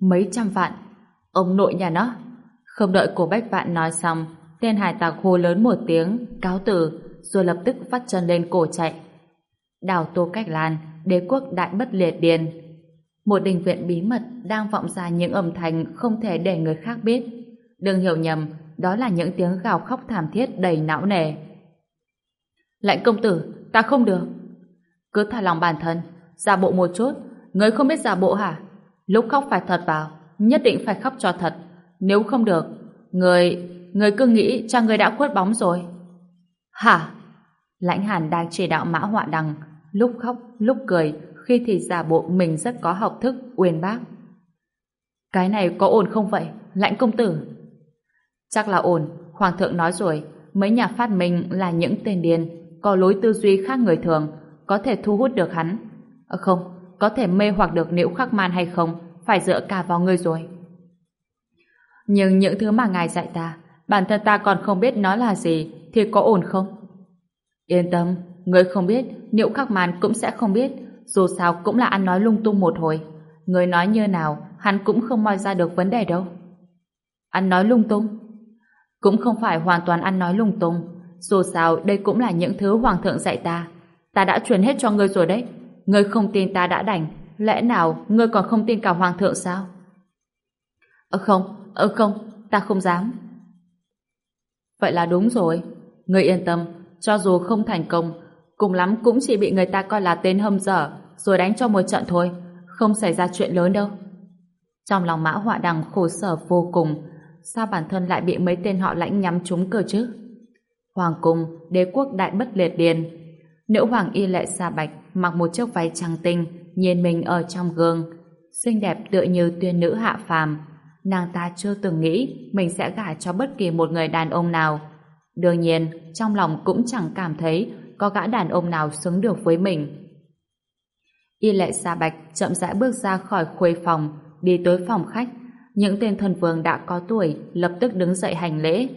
Mấy trăm vạn? Ông nội nhà nó. Không đợi cô Bách Vạn nói xong, tên hải tặc hô lớn một tiếng, cáo từ rồi lập tức vắt chân lên cổ chạy. Đào Tô Cách Lan, đế quốc đại bất liệt điền. Một đình viện bí mật đang vọng ra những âm thanh không thể để người khác biết. Đừng hiểu nhầm, đó là những tiếng gào khóc thảm thiết đầy não nề. Lệnh công tử, ta không được. Cứ thả lòng bản thân, giả bộ một chút, người không biết giả bộ hả? Lúc khóc phải thật vào, nhất định phải khóc cho thật. Nếu không được, người, người cứ nghĩ cha người đã khuất bóng rồi. Hả? Lãnh Hàn đang chỉ đạo mã họa đằng, lúc khóc, lúc cười, khi thì giả bộ mình rất có học thức, uyên bác. Cái này có ổn không vậy, lãnh công tử? Chắc là ổn, Hoàng thượng nói rồi, mấy nhà phát minh là những tên điên, có lối tư duy khác người thường, có thể thu hút được hắn. À, không, có thể mê hoặc được nữ Khắc Man hay không, phải dựa cả vào ngươi rồi. Nhưng những thứ mà ngài dạy ta, bản thân ta còn không biết nó là gì, thì có ổn không? Yên tâm, ngươi không biết, nữ Khắc Man cũng sẽ không biết, dù sao cũng là ăn nói lung tung một hồi. Ngươi nói như nào, hắn cũng không moi ra được vấn đề đâu. Ăn nói lung tung? Cũng không phải hoàn toàn ăn nói lung tung, dù sao đây cũng là những thứ Hoàng thượng dạy ta. Ta đã truyền hết cho ngươi rồi đấy. Ngươi không tin ta đã đành, lẽ nào ngươi còn không tin cả Hoàng thượng sao? Ờ không, ờ không, ta không dám. Vậy là đúng rồi. Ngươi yên tâm, cho dù không thành công, cùng lắm cũng chỉ bị người ta coi là tên hâm dở, rồi đánh cho một trận thôi, không xảy ra chuyện lớn đâu. Trong lòng mã họa đằng khổ sở vô cùng, sao bản thân lại bị mấy tên họ lãnh nhắm trúng cơ chứ? Hoàng cung, đế quốc đại bất liệt điền. Nữ hoàng y lệ xa bạch mặc một chiếc váy trắng tinh, nhìn mình ở trong gương, xinh đẹp tựa như tuyên nữ hạ phàm. Nàng ta chưa từng nghĩ mình sẽ gả cho bất kỳ một người đàn ông nào. Đương nhiên, trong lòng cũng chẳng cảm thấy có gã đàn ông nào xứng được với mình. Y lệ xa bạch chậm rãi bước ra khỏi khuê phòng, đi tới phòng khách. Những tên thần vương đã có tuổi lập tức đứng dậy hành lễ.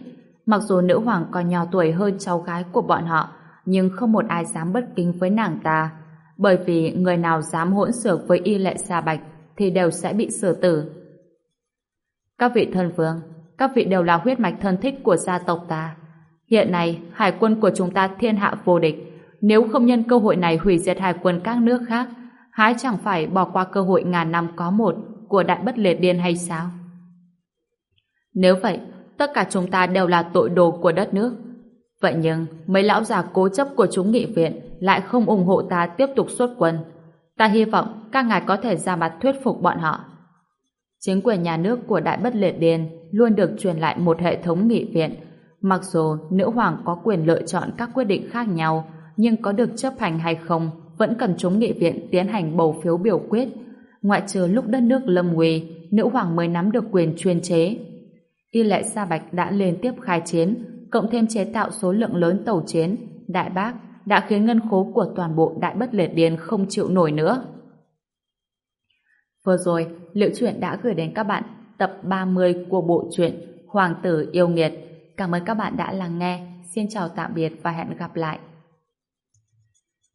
Mặc dù nữ hoàng còn nhỏ tuổi hơn cháu gái của bọn họ, nhưng không một ai dám bất kính với nàng ta bởi vì người nào dám hỗn xược với y lệ xa bạch thì đều sẽ bị xử tử. Các vị thân vương, các vị đều là huyết mạch thân thích của gia tộc ta. Hiện nay, hải quân của chúng ta thiên hạ vô địch. Nếu không nhân cơ hội này hủy diệt hải quân các nước khác, hái chẳng phải bỏ qua cơ hội ngàn năm có một của đại bất liệt điên hay sao? Nếu vậy, tất cả chúng ta đều là tội đồ của đất nước. Vậy nhưng, mấy lão già cố chấp của chúng nghị viện lại không ủng hộ ta tiếp tục xuất quân. Ta hy vọng các ngài có thể ra mặt thuyết phục bọn họ. Chính quyền nhà nước của Đại Bất Liệt Điền luôn được truyền lại một hệ thống nghị viện. Mặc dù nữ hoàng có quyền lựa chọn các quyết định khác nhau, nhưng có được chấp hành hay không vẫn cần chúng nghị viện tiến hành bầu phiếu biểu quyết. Ngoại trừ lúc đất nước lâm nguy, nữ hoàng mới nắm được quyền chuyên chế. Y lệ Sa Bạch đã liên tiếp khai chiến, cộng thêm chế tạo số lượng lớn tàu chiến, đại bác, đã khiến ngân khố của toàn bộ Đại Bất Liệt Điền không chịu nổi nữa. Vừa rồi, Liệu Chuyện đã gửi đến các bạn tập 30 của bộ truyện Hoàng tử yêu nghiệt. Cảm ơn các bạn đã lắng nghe. Xin chào tạm biệt và hẹn gặp lại.